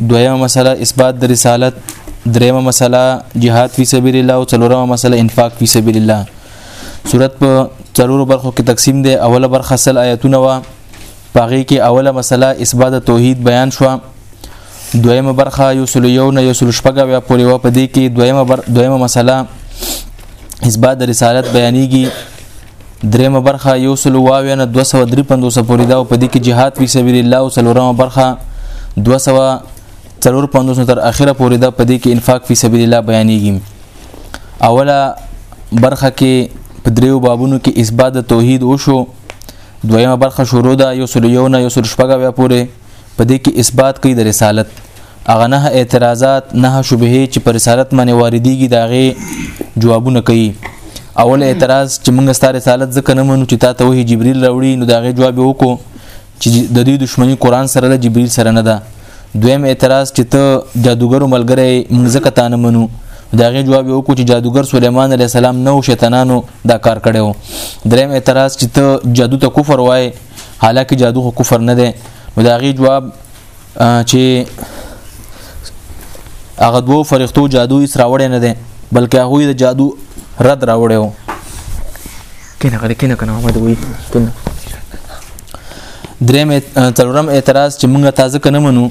دویمه مسله اثبات د رسالت دریمه مسله جهاد فی سبیل الله او څلورمه مسله انفاق فی سبیل الله صورت په څلورو برخو کې تقسیم دی اوله برخه سل آیاتونه و پاغي کې اوله مسله اثبات توحید بیان شو دویمه برخه یو سل یو نه یو سل شپږه بیا پورې و په دې کې دویمه بر... دویمه مسله اثبات د رسالت بیانېږي دریمه برخه یو سل واویا نه 253 پورې دا په دې کې جهاد فی سبیل الله او څلورمه برخه 245 تر اخره پورې دا په دې کې انفاق فی سبیل الله بیانېږي اوله برخه کې په دریو بابونو کې اثبات توحید وشو دویمه برخه شروع ده یو سل یو نه یو سل شپږه بیا پورې په دې کې اثبات کوي د رسالت اغه نه اعتراضات نه شبهه چې پر رسالت باندې واردېږي داغه جوابونه کوي اول اعتراض چې موږ ستاره رسالت ځکه نه منو چې تا ته وحي جبريل راوړي نو داغه جواب وکړو چې د دې دښمنی قران سره د جبريل سره نه ده دویم اعتراض چې ته جادوګر ملګری موږ ځکه تا نه منو دا غي جواب یو کو چې جادوګر سليمان عليه السلام نو شیطانانو دا کار کړو دریم اعتراض چې ته جادو ته کفر وای حالکه جادو خو کفر نه دی نو دا غي جواب چې هغه دوو فرښتو جادو یې راوړی نه دی بلکې هغه د جادو رد راوړی و کینه غره کینه کنه محمد وی کینه دریم تلورم اعتراض چې موږ تازه کنه منو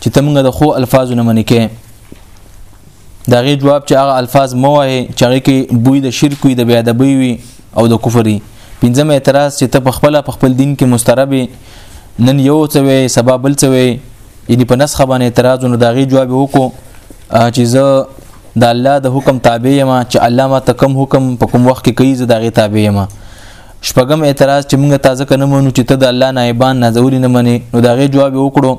چې ته موږ د خو الفاظو نه منې کې دا غي جواب چې هغه الفاظ مو وایي چې هغه کې بوی د شرک وي د بیا د بوی وي او د کفري پنځم اعتراض چې ته په خپل په خپل دین کې مسترب نن یو څه وي سبا بل څه وي یعنی په نسخه باندې اعتراض نو داغي جواب وکړو چې زه د الله د حکم تابع یم چې الله ما تکم حکم په کوم وخت کې کوي زه داغي تابع یم شپږم اعتراض چې موږ تازه کنه مونږ چې ته د الله نایبان نازولي نه منې نو داغي جواب وکړو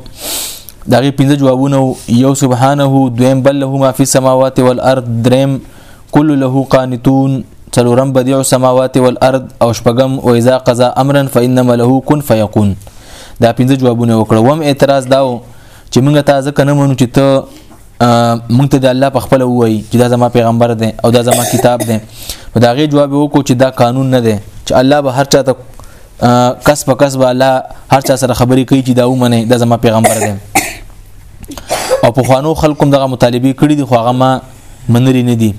داغي پنځه جوابونه یو سبحانه دویم بل له ما فی السماوات والارض دریم کل له قانتون څلورم بديع السماوات والارض او شپغم او اذا قضا امرا فانما له كن فيكون دا پنځه جوابونه وکړه وم اعتراض داو چې موږ ته ځکه نه مونږ چې ته مونږ ته د الله په خپل وای چې دا زما پیغمبر دی او دا زما کتاب دی نو دا غي جواب وکړو چې دا قانون نه دی چې الله به هر چاته کس په کس به الله هر چا سره خبرې کوي چې دا ومنه دا زما پیغمبر دی او په خوانو خلکو دغه مطالبه کړې دي خو هغه ما منلي نه دي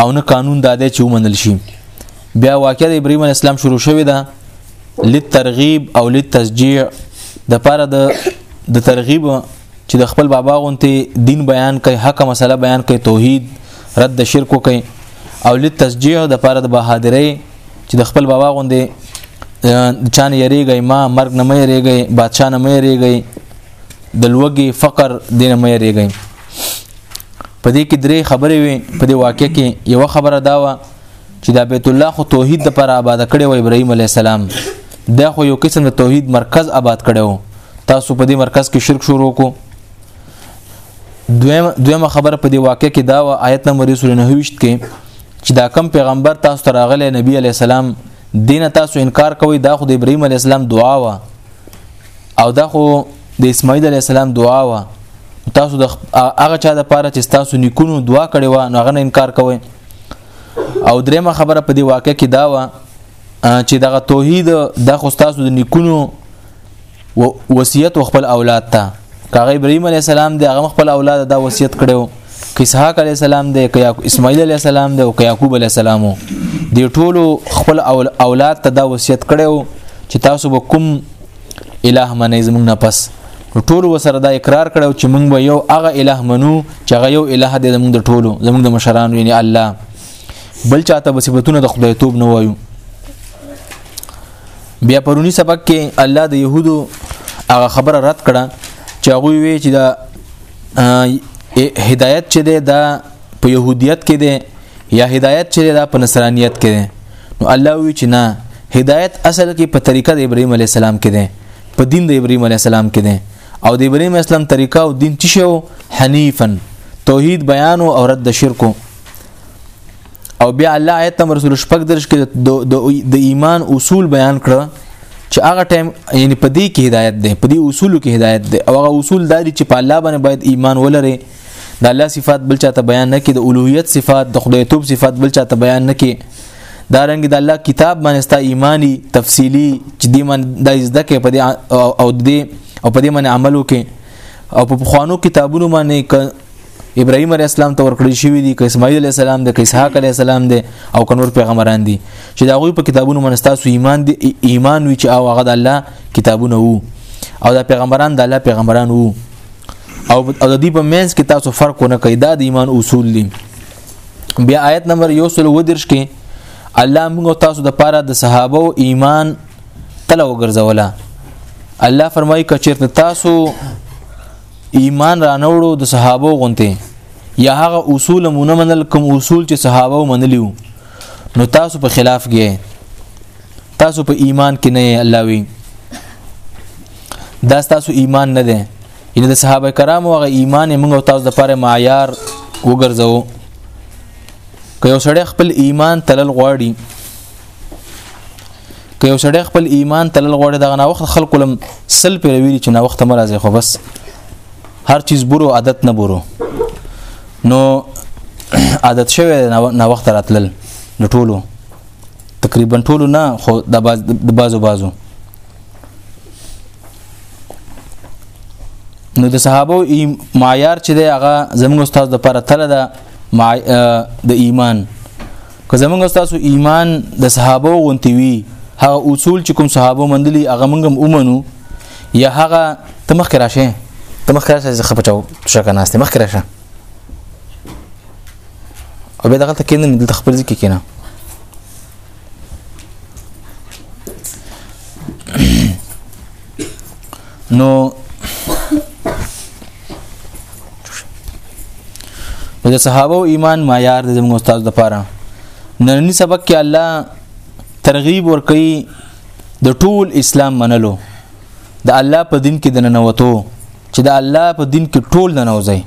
او نه قانون دا دی چې ومنل شي بیا واقع د ابراهیم علی السلام شروع شوې ده لترغیب او لتشجيع د پاره د د ترغیب چې د خپل بابا غونته دین بیان کوي حق مسله بیان کوي توحید رد شرک کوي او لتشجيع د پاره د بهادرۍ چې د خپل بابا غونده چانه یریږي ما مرګ نه مې یریږي بادشاہ نه مې یریږي د لوګي فقر دینه مې یریږي په دې کې درې خبرې وي په دې واقع کې یو خبره دا و چې دا بیت الله خو توحید د پر آباد کړي و ابراهیم علی السلام دا خو یو قسم د توحید مرکز آباد کړي و تاسو په دې مرکز کې شرک شروع کو دویم دویمه خبره په دې واقع کې دا و آیت نمبر 29 کې چې دا کم پیغمبر تاسو ته راغلی نبی علی السلام دین تاسو انکار کوي دا خو د ابراهیم علی السلام دعا و او دا خو د اسماعیل علی السلام دعا وا تاسو د هغه چا د پاره چې تاسو نیکونو دعا کړې و نو هغه انکار کوئ او درېمه خبره په دې واقع کې دا وا چې دغه توحید د خو تاسو د نیکونو وصیت خپل اولاد ته کاغه ابراهيم عليه السلام دی هغه خپل اولاد دا وصیت کړو که اسحاق عليه السلام دی که اسماعیل عليه السلام دی او که يعقوب عليه السلام دی ټولو خپل اولاد ته دا وصیت کړو چې تاسو به کوم الہ منې زمونږ نه پس ټول وسره دا اقرار کړو چې مونږ به یو هغه الہ منو چې هغه یو الہ دی زمونږ د ټولو زمونږ د مشرانو یعنی الله بل چاته به صفاتونه د خدای توب نه وایو بیا پرونی سبق کې الله د يهودو هغه خبره رد کړه چې هغه وی چې دا هدایت چې ده دا په يهودیت کې ده یا هدایت چې دا په نصرانیت کې ده نو الله وی چې نه هدایت اصل کې په طریقه د ابراهیم علی السلام کې ده په دین د ابراهیم علی السلام کې ده او د ابراهیم اسلام طریقه او دین چې شو حنیفا توحید بیان او رد د شرک او بیا الله آیت نمبر 16 درش کې د ایمان اصول بیان کړ چې هغه ټایم یعنی په دې کې هدایت ده په دې اصولو کې هدایت ده او هغه اصول دا دي چې په الله باندې باید ایمان ولري د الله صفات بل چاته بیان نه کې د اولوهیت صفات د خدای توب صفات بل چاته بیان نه کې دا رنګ د الله کتاب باندې ستا ایمانی تفصیلی چې دې من د زده کې په دې او دې او په دې باندې عمل وکې او په خوانو کتابونو باندې ابراهيم عليه السلام ته ورکړی شوی دی که اسماعیل عليه السلام دی که اسحاق عليه السلام دی او کنور پیغمبران دي چې دا غوي په کتابونو باندې تاسو ایمان دی ایمان وی چې او هغه د الله کتابونه وو او دا پیغمبران د الله پیغمبران وو او د دې په مینس کې تاسو فرق نه کوي دا د ایمان اصول دي بیا آیت نمبر یو سل و درش کې الله موږ تاسو د پاره د صحابه او ایمان تله وګرځوله الله فرمایي کچیرته تاسو ایمان را نوړو د صحابه غونته یا هغه اصول مونږ منل کوم اصول چې صحابه منلیو نو تاسو په خلاف کې تاسو په ایمان کې نه الله وی دا تاسو ایمان نه ده ان د صحابه کرامو هغه ایمان موږ او تاسو د پاره معیار وګرځو که یو سړی خپل ایمان تلل غواړي که یو سړی خپل ایمان تلل غواړي دغه نه وخت خلکو لم سل پر ویری چې نه وخت مرزه خو بس هر چیز برو عادت نه برو نو عادت شوی نه وخت راتلل د ټولو تقریبا ټولو نه خو د باز د بازو بازو نو د صحابه معیار چې دی هغه زموږ استاد د پر تل ده د ایمان که زمونږ تاسو ایمان د صحابه غونتی وي هغه اصول چې کوم صحابه مندلي هغه مونږ هم ومنو یا هغه تمخ راشه تمخ راشه زخه پچاو شکه ناشته مخ راشه او به دغه ته کینې دلته خپل ځکه کینه نو د صحابه ایمان معیار د زموږ استاد د پاره نننی سبق کې الله ترغیب ورکړي د ټول اسلام منلو د الله په دین کې د ننوتو چې د الله په دین کې ټول ننوځي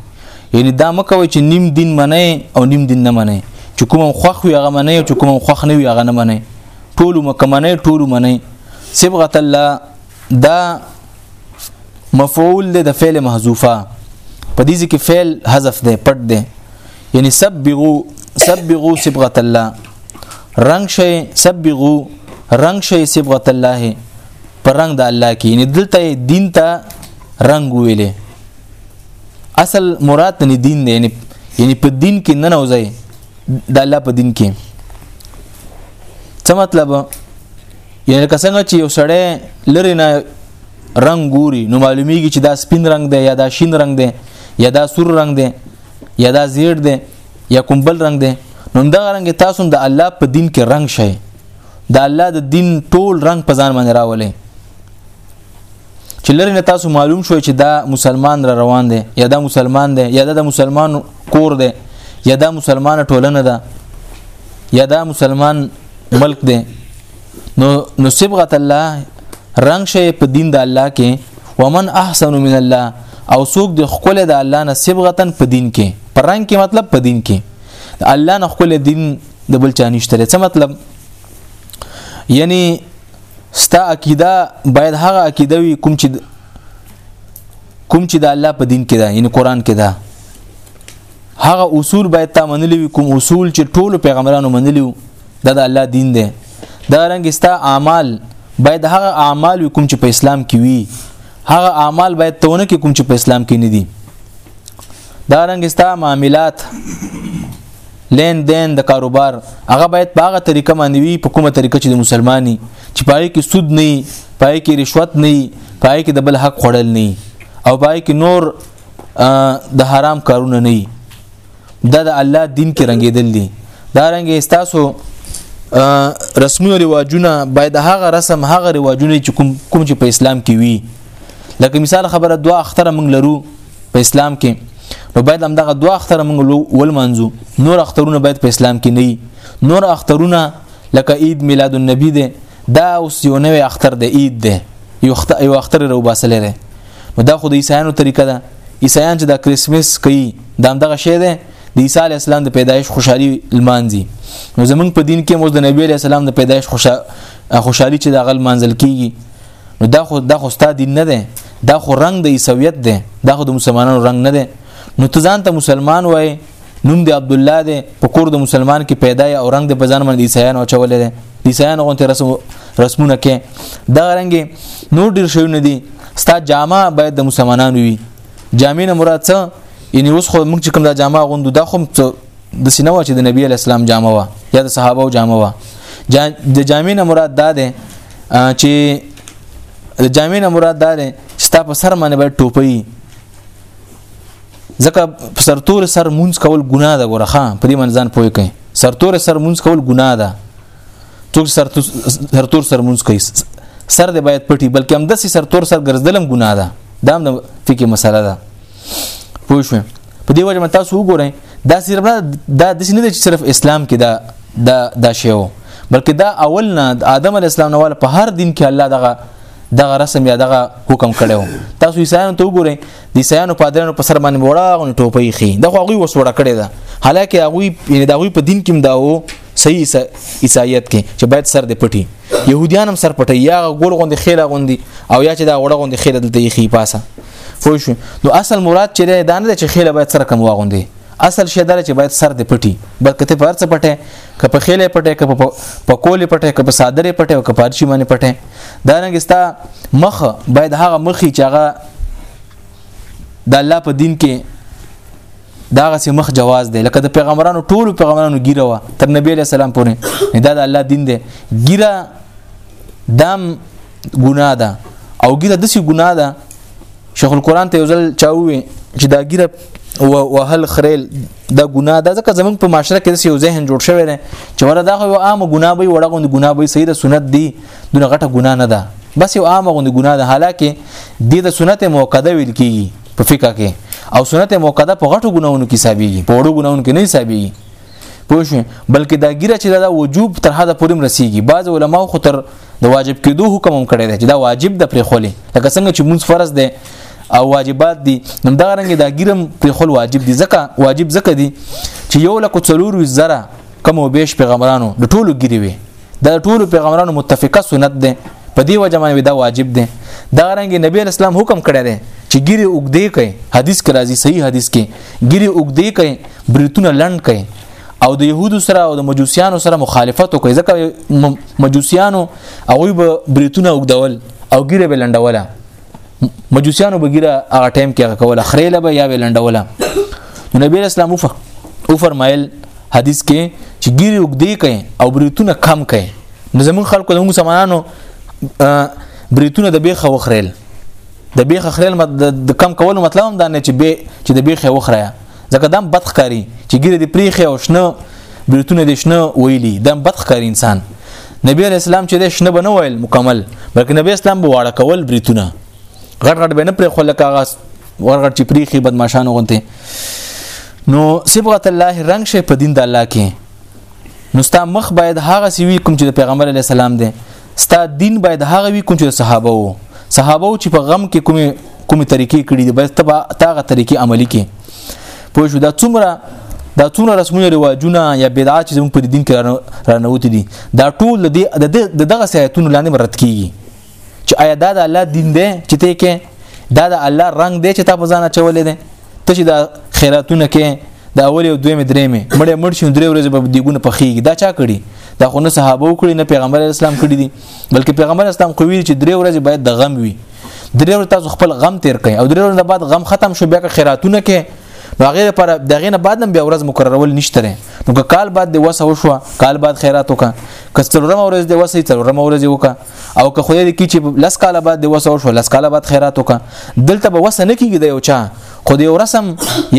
یعنی دا مکوي چې نیم دین منئ او نیم دین نه منئ چې کوم خوخ وي هغه منئ او چې کوم خوخ نه وي هغه نه منئ ټول مکمنئ ټول منئ صبغه الله دا مفعول د فعل محذوفه په دې کې فعل حذف دی پټ دی یعنی سبغو سبغو صبغه الله رنگ شي سبغو رنگ شي صبغه الله پر رنگ د الله کې یعنی دلته دین ته رنگ ویلې اصل مراد نه دین دی یعنی یعنی په دین کې نه نوځي د الله په دین کې څه مطلب یعنی لکه څنګه چې یو سړی لری نه رنگ ګوري نو معلومیږي چې دا سپین رنگ دی یا دا شین رنگ دی یا دا سور رنگ دی یا دا زیړ دی یا کوم بل رنگ دی نو دا رنگ تاسو د الله په دین کې رنگ شئ د الله د دین ټول رنگ په ځان باندې راولئ چې لری نه تاسو معلوم شوي چې دا مسلمان را روان دی یا دا مسلمان دی یا دا مسلمان کور دی یا دا مسلمان ټولنه ده یا دا مسلمان ملک دی نو نو صبغه الله رنگ شي په دین د الله کې ومن احسن من الله او سوق د خپل د الله نه صبغتن په دین کې پر رنگ کې مطلب په دین کې الله نه خپل دین د بل چا نشته څه مطلب یعنی ستا عقیده باید هغه عقیده وي کوم چې کوم چې د الله په دین کې ده یعنی قران کې ده هغه اصول باید تا منلی وي کوم اصول چې ټولو پیغمبرانو منلی وو دا د الله دین دی دا رنګ ستا اعمال باید هغه اعمال وي کوم چې په اسلام کې وي هغه اعمال باید تونه کې کوم چې په اسلام کې نه دي دا رنګ ستا معاملات لین دین د کاروبار هغه باید په هغه طریقه باندې وي په کومه طریقه چې د مسلمانۍ چې پای کې سود نه پای کې رشوت نه پای کې د بل حق خړل نه او پای کې نور د حرام کارونه نه دا د الله دین کې رنګېدل دي دا رنګ استاسو رسمونه رواجونه باید هغه رسم هغه رواجونه چې کوم کوم چې په اسلام کې وي لکه مثال خبره دوا اختر موږ لرو په اسلام کې نو باید هم دغه دوا اختر موږ ولمنځو نور اخترونه باید په اسلام کې نه نور اخترونه لکه عید میلاد النبی دی دا اوس یو نوې اختر دی عید دی یو اختر یو اختر رو باسلې دی نو دا خو د عیسایانو طریقه ده عیسایان چې دا کریسمس کوي دا هم دغه شی دی د عیسی علی السلام د پیدایش خوشحالي لمانځي نو زمونږ په دین کې موږ د نبی علی السلام د پیدایش خوشحالي چې د غل منزل کیږي نو دا خو دا خو ستا دین نه دی دا خو رنگ د عیسویت دی دا خو د مسلمانانو رنگ نه دی نو ته ځان ته مسلمان وای نوم دی عبد الله دی په کور د مسلمان کې پیدا او رنگ د پزان باندې عیسایانو چولې دی عیسایانو غونته رسم رسمونه کې دا رنګ نور ډیر شوی نه دی ستا جامه باید د مسلمانانو وي جامې نه مراد څه یعنی اوس خو موږ چې کوم دا جامه غوندو دا خو د سینوا چې د نبی اسلام جامه وا یا د صحابه جامه وا د جامې نه مراد دا ده چې د جامع نه مراد دا دی چې تا په سر باندې باید ټوپۍ ځکه سرتور سر مونږ کول ګناه ده ګوره خان په دې باندې ځان پوي کوي سرتور سر مونږ کول ګناه ده څوک سرتور سر مونږ کوي سر دې باید پټي بلکې هم داسې سرتور سر ګرځدلم ګناه ده دا هم د فقې مسله ده پوه شو په دې وجه تاسو وګورئ دا صرف دا د نه چې صرف اسلام کې دا دا دا شی وو بلکې دا اول نه آدم علی السلام نواله په هر دین کې الله دغه دغه رسم یا دغه حکم کړو تاسو عیسایانو ته وګورئ د عیسایانو پادرانو په سر باندې وړه غونې ټوپۍ خي دا خو هغه وسوړه کړې ده حالکه هغه یعنی دا په دین کې مداو صحیح عیسایت کې چې باید سر دې پټي يهوديان هم سر پټي یا ګول غوندې خېله غوندې او یا چې دا وړه غوندې خېله دلته یې خي پاسه خو شو نو اصل مراد چې دی دا نه دی چې خېله باید سره کم واغوندي اصل شی دا چې باید سر دې پټي بلکې ته پرڅ پټه ک په خېله پټه ک په کولې پټه ک په صادره پټه او ک په ارشي باندې پټه دا رنګستا مخ باید هغه مخي چې هغه د الله په دین کې دا غسې مخ جواز دی لکه د پیغمبرانو ټول پیغمبرانو ګیره وا تر نبی له سلام پورې دا د الله دین دی ګیره دام ګناه ده او ګیره دسی ګناه ده شیخ القرآن ته یو ځل چاوي چې دا ګیره وهل خریل دا ګناه ده ځکه زمونږ په معاشره کې دسی یو ذهن جوړ شوی دی چې ولا دا خو عام ګناه به وړه غوند ګناه به سید سنت دی دغه غټه ګناه نه ده بس یو عام غوند ګناه ده حالکه د د سنت موقده ویل کیږي په فقہ کې او سنت موقده په غټو ګناونو کې حسابيږي په وړو ګناونو کې نه حسابيږي پوه شو بلکې دا ګیره چې دا وجوب تر حد پورې رسیږي بعض علما خو تر د واجب کېدو حکم هم کړی دی چې دا واجب د پرې خولې لکه څنګه چې مونږ فرض دی او واجبات دي نو دا رنګ دا ګیرم پرې خول واجب دي ځکه واجب ځکه دي چې یو لکه څلور زره کم او بیش پیغمبرانو د ټولو ګیری وي دا ټول پیغمبرانو متفقه سنت ده په دی وجه باندې دا واجب ده دا رنګ نبی اسلام حکم کړی دی چې ګيري وګدې کوي حدیث کې راځي صحیح حدیث کې ګيري وګدې کوي بریتونه لند کوي او د يهودو سره او د مجوسیانو سره مخالفت کوي ځکه مجوسیانو هغه به بریتونه وګدول او ګيره به لندوله مجوسیانو بګیره هغه ټایم کې هغه کوله خره لبه یا ویلندوله نو نبی اسلام وف او فرمایل حدیث کې چې ګیره وګدې کوي او بریتونه کم کوي نو زمون خلکو د موږ سمانانو بریتونه د بیخه وخرل د بیخه خرل د کم کولو مطلب هم دا نه چې به چې د بیخه وخره ځکه دم بد ښکاری چې ګیره دی پریخه او شنه بیرتونه دې شنه ویلي دم بد ښکاری انسان نبی علی اسلام چې دې شنه بنو ویل مکمل بلکې نبی اسلام به واړه کول بریتونه غټ غټ به نه پرې خلک هغه ورغټ چې پریخي بدمعشان غونته نو صبغت الله رنگ شي په دین د الله کې نو ستا مخ باید هغه سی وی کوم چې د پیغمبر علی السلام دی ستا دین باید هغه وی کوم چې صحابه وو صحابه چې په غم کې کومه کومه طریقې کړې دي بس تبا تاغه طریقې عملی کې پوه شو دا څومره دا څونه رسمونه رواجونه یا بدعات چې زموږ په دین کې رانوتی دي دا ټول د دغه سیاحتونو لاندې مرتد کیږي چې آیا دا د الله دین دی چې ته کې دا د الله رنگ دی چې تا په ځان چولې دی ته چې دا خیراتونه کې د اول او دویم درې مې مړې مړ شو درې ورځې په دیګونه پخېږي دا چا کړي دا خو نه صحابه وکړي نه پیغمبر اسلام کړي دي بلکې پیغمبر اسلام قوی چې درې ورځې باید د غم وي درې ورځې تاسو خپل غم تیر کړئ او درې ورځې بعد غم ختم شو بیا که خیراتونه کې نو هغه پر دغه نه بعد بیا ورځ مقررول نشته نو که کال بعد د وسه وشو کال بعد خیرات وکا کستلرم ورځ د وسه تلرم ورځ وکا او که خدای دې کی چې لس کاله بعد د وسو شو لس کاله بعد خیرات وکا دلته به وسه نه کیږي د یو چا خو د یو رسم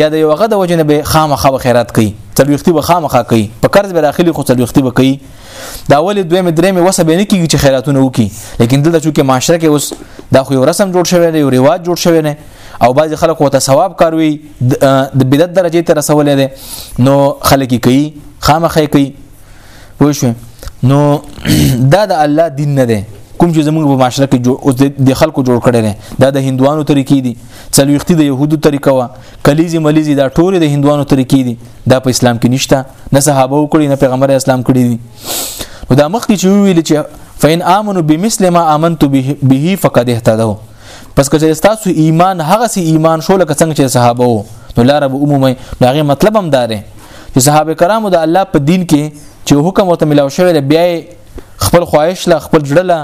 یا د یو غد وجنه به خامخا خیرات کوي تلويختي به خامخا کوي په قرض به داخلي خو تلويختي به کوي دا ولې دوی مې درې مې وسه به نه کیږي چې خیراتونه وکي لیکن دلته چې معاشره کې اوس دا خو یو رسم جوړ شوی دی یو ریواج جوړ شوی دی او بعض خلک وته ثواب کاروي د بدعت درجه ته رسولې ده نو خلک کوي خامخې کوي پوه شو نو دا د الله دین نه دی کوم چې زموږ په معاشره کې جوړ اوس د خلکو جوړ کړي دي دا د هندوانو طریقې دي څلويختي د يهودو طریقه وا کلیزي ملیزي دا ټول د هندوانو طریقې دي دا په اسلام کې نشته نه صحابه وکړي نه پیغمبر اسلام کړی دي نو دا مخکې چې ویل چې فین امنو بمثل ما امنت به فقد اهتدوا پس کچې تاسو ایمان هغه سي ایمان شو لکه څنګه چې صحابه وو نو لار به عمومي دا غي مطلب هم داره چې صحابه کرامو د الله په دین کې چې حکم ورته ملاو شوی دی بیا خپل خواهش له خپل جړه له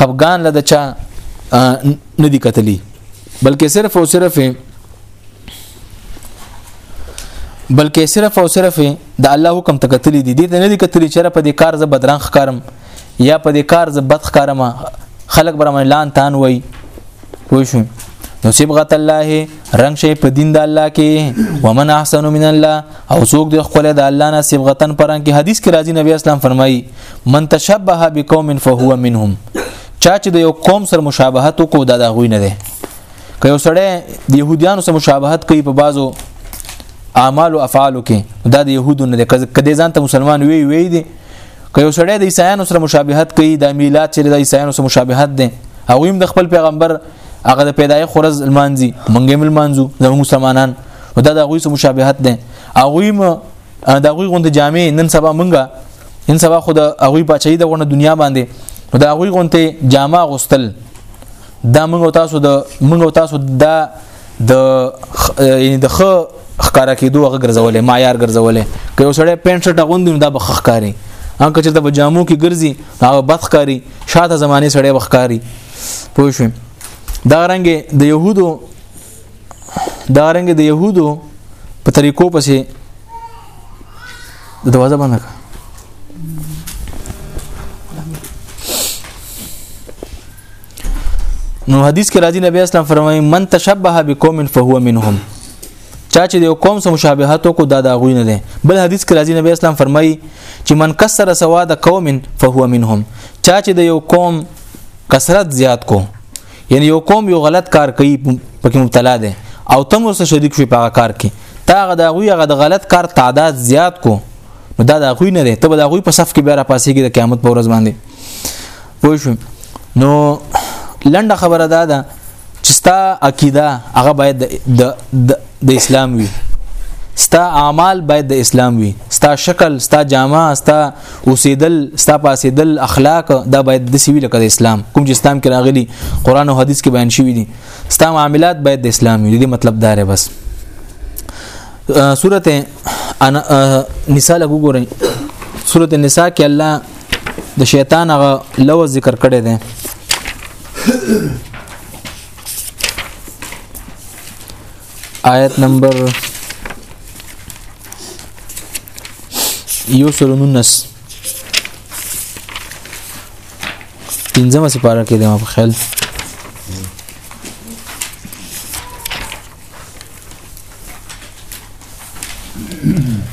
خفغان له دچا نه دی کتلی بلکې صرف او صرف بلکې صرف او صرف د الله حکم ته کتلی دي دې نه دي کتلی چې په دې کار زه بدرنګ ښکارم یا په دې کار ز بد ښکارم خلک بر من لان تان وای وای شو نو صبغت الله رنگ شي په دین د الله کې ومن احسن من الله او څوک د خپل د الله نه صبغتن پران کې حدیث کې راځي نبی اسلام فرمایي من تشبه بقوم فهو منهم چا چې د یو قوم سره مشابهت وکړو دا د غوی نه دی که یو سړی د يهوديانو سره مشابهت کوي په بازو اعمال او افعال کې دا د يهودو نه دی کله ځان ته مسلمان وی وی دی که یو سړی د عیسایانو سره مشابهت کوي د میلاد چې د عیسایانو سره مشابهت ده او هم د خپل پیغمبر هغه د پیدایښت خورز المانځي مونږ هم المانځو زموږ مسلمانان او دا د غوي سره مشابهت ده او هم د غوي غوند جامع نن سبا مونږه نن سبا خو د غوي بچي د غونه دنیا باندې نو د غوي غونته جامع غوستل دا مونږ تاسو د مونږ تاسو د د یعنی د خ خکارا کې دوه ګرځولې معیار ګرځولې که یو سړی پینټ شرټ غوندي دا به خخکاری ان که چېرته په جامو کې ګرځي هغه بدخکاری شاته زمانه سړی بخکاری پوه شو دا رنګ د يهودو دا رنګ د يهودو په طریقو پسې د دروازه باندې نو حدیث کې راځي نبی اسلام فرمایي من تشبه بقوم فهو منهم چا چې یو قوم سره مشابهت کو دا دا غوی نه دي بل حدیث کې راځي نبی اسلام فرمایي چې من کسر سواد قوم فهو منهم چا چې د یو قوم کثرت زیات کو یعنی یو قوم یو غلط کار کوي پکې مبتلا دي او تم سره شریک شي په کار کې تا غدا غوی غد غلط کار تعداد زیات کو نو دا دا غوی نه دي ته دا غوی په صف کې بیا را پاسېږي د قیامت پر ورځ باندې پوه شو نو لنډه خبره دا ده چې ستا عقیده هغه باید د د اسلام وي ستا اعمال باید د اسلام وي ستا شکل ستا جامه ستا اوسېدل ستا پاسېدل اخلاق دا باید د سوي لکه د اسلام کوم چې اسلام کې راغلي قران او حديث کې بیان شوی دي ستا معاملات باید د اسلام وي دې مطلب دا بس سورته نساء لګو ګورئ سورته نساء کې الله د شیطان هغه لوز ذکر کړی دی آیت نمبر یو سلو نونس پنځمه سپاره کې دی ما په خیال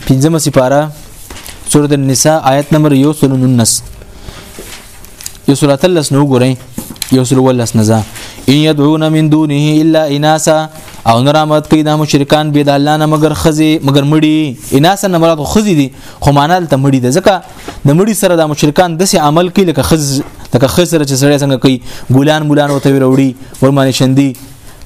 پنځمه سپاره سورۃ النساء آیت نمبر 119 یو سورۃ النس نو ګورئ یو سورۃ النس نزا ان يدعون من دونه الا اناسا او نرامت کوي دا مشرکان به د الله نه مگر خزي مگر مړي اناسا نه مراد خزي دي خو معنا ته مړي ده ځکه د مړي سره د مشرکان دسه عمل کوي لکه خز لکه خز سره چې سره څنګه کوي ګولان مولان او توي وروړي ورمانه شندي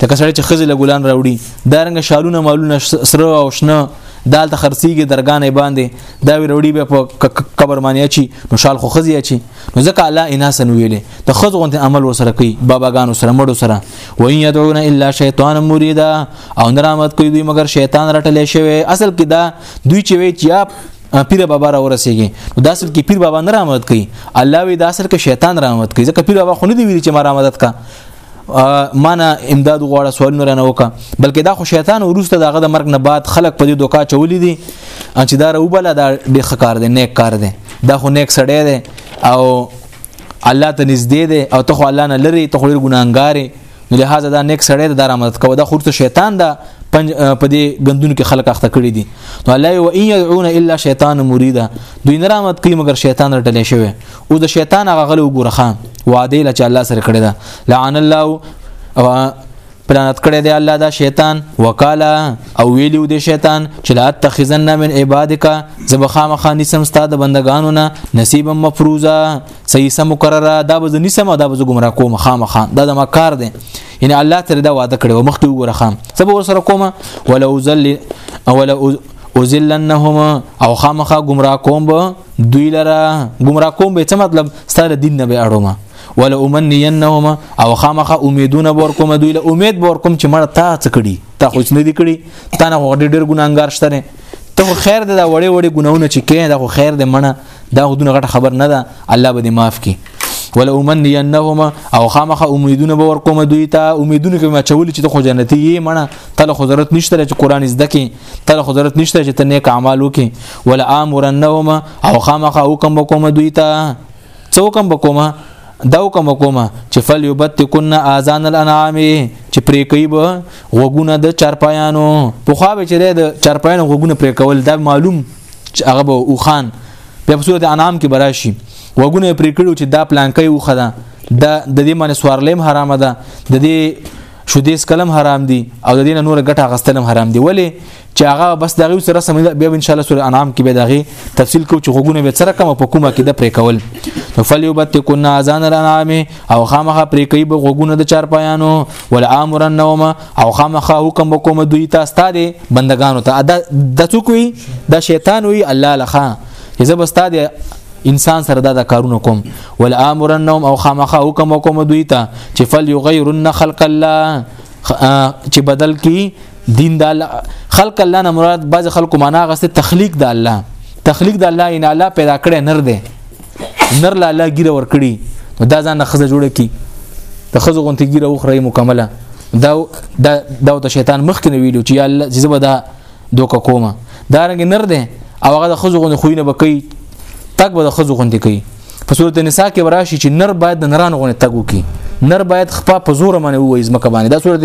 لکه سړی چې خزله ګلان راوړي دا رنګ شالونه مالونه سره او شنه دال ته خرسيږي درګانې باندې دا وی وروړي به په قبر باندې اچي نو شال خو خزي اچي نو ځکه الله اناسن ویلې ته خز غونته عمل وسره کوي باباګانو سره مړو سره و ان يدعون الا شيطان مريدا او نرامت کوي دوی مگر شیطان رټلې شوی اصل کې دا دوی چې وی چې پیر بابا را ورسیږي نو دا اصل کې پیر بابا نه رحمت کوي الله وی دا اصل کې شیطان رحمت کوي ځکه پیر بابا خو نه دی ویل چې ما رحمت کا مانا امداد غواړه سوال نه رانه وکا بلکې دا خو شیطان ورسته دغه د مرګ نه بعد خلق په دې دوکا چولې دي ان چې دا روبله دا د خکار دی نیک کار دی دا خو نیک سړی دی او الله ته نږدې دی او ته خو الله نه لري ته خو ډیر ګناهګارې نو لهدا دا نیک سړی دی دا رامدد کوي دا خو ته شیطان ده په دې غندونو کې خلق اخته کړی دي نو الله و ان يدعون الا شیطان مریدا دوی نه رامدد کوي مګر شیطان رټلې شوی او د شیطان هغه غل وګوره خان وعده له چې الله سره کړی دا لعن الله پلانت کړی دی الله دا شیطان وکاله او ویلیو دی شیطان چې لا تخزن من عبادک زبخام خانی سم ستاد بندگانو نه نصیب مفروزا صحیح سم مکرره دا به زنی سم دا به ګمرا کوم خام خان دا د مکار دی یعنی الله تر دا وعده کړو مخکې وګوره خام سب ور سره کوم ولا ازل او ولا ازلنهم او خامخه گمراه کوم به دوی لره گمراه کوم به څه مطلب ستاره دین نه به اړوم ولا امنینهم او خامخه امیدونه بور کوم دوی له امید بور کوم چې مړ تا څه کړي تا خو نه دي کړي تا نه وړي ډېر ګناګار شته نه ته خو خیر ده دا وړي وړي ګناونه چې کې دا خو خیر ده منه دا خو دونه غټه خبر نه ده الله به دې معاف کړي ولا امنینهم او خامخه امیدونه به ور کوم دوی ته امیدونه کوم چول چې ته خو جنتی یې منه تل خو ضرورت نشته چې قران زده کې تر قدرت نشته چې ته نیک اعمال وکې ولا امرنهم او خامخ حکم وکوم دوی ته څوک هم وکوم دا حکم وکوم چې فل یبت کن اذان الانعام چې پرې کوي به غوګونه د چرپایانو په خو به چې د چرپایانو غوګونه پرې کول دا معلوم چې هغه به او خان په صورت انعام کې براشي وګونه پرې کړو چې دا پلان کوي وخدا د د دې معنی سوارلیم حرام ده د دې شودې سکلم حرام دي او د دینه نور ګټه غستلم حرام دي ولی چې هغه بس دغه سره سم بیا ان شاء الله سورې انعام کې به دغه تفصیل کو چې غوګونه به سره کوم په کومه کې د پرې کول نو فلیوبت کن اذان الانعام او خامخه پرې کوي به غوګونه د چار پایانو ول امر النوم او خامخه حکم وکوم دوی ته ستاره بندگانو ته د څوک وي د شیطان وي الله لخوا چې زبستا د انسان سره دا کارونه کوم ولامرنهم او خامخا حکم وکم دوی ته چې فل یغیرن خلق الله چې بدل کی دین د خلق الله نه مراد بعض خلکو معنا غسته تخلیق د الله تخلیق د الله ان الله پیدا کړي نر دی نر لا الله ګیره ور کړی دا ځان خزه جوړ کی د خزه غونتی ګیره وخره مکمله دا دا د شیطان مخ کې ویلو چې الله چې زبدا دوکه کومه دا رنګ نر دی او هغه د خزو غوندې خوینه بکی تک به د خزو غوندې کوي په صورت نساء کې براشي چې نر باید د نرانو غوندې تګ وکي نر باید خپه په زور باندې وایي زمکه باندې دا صورت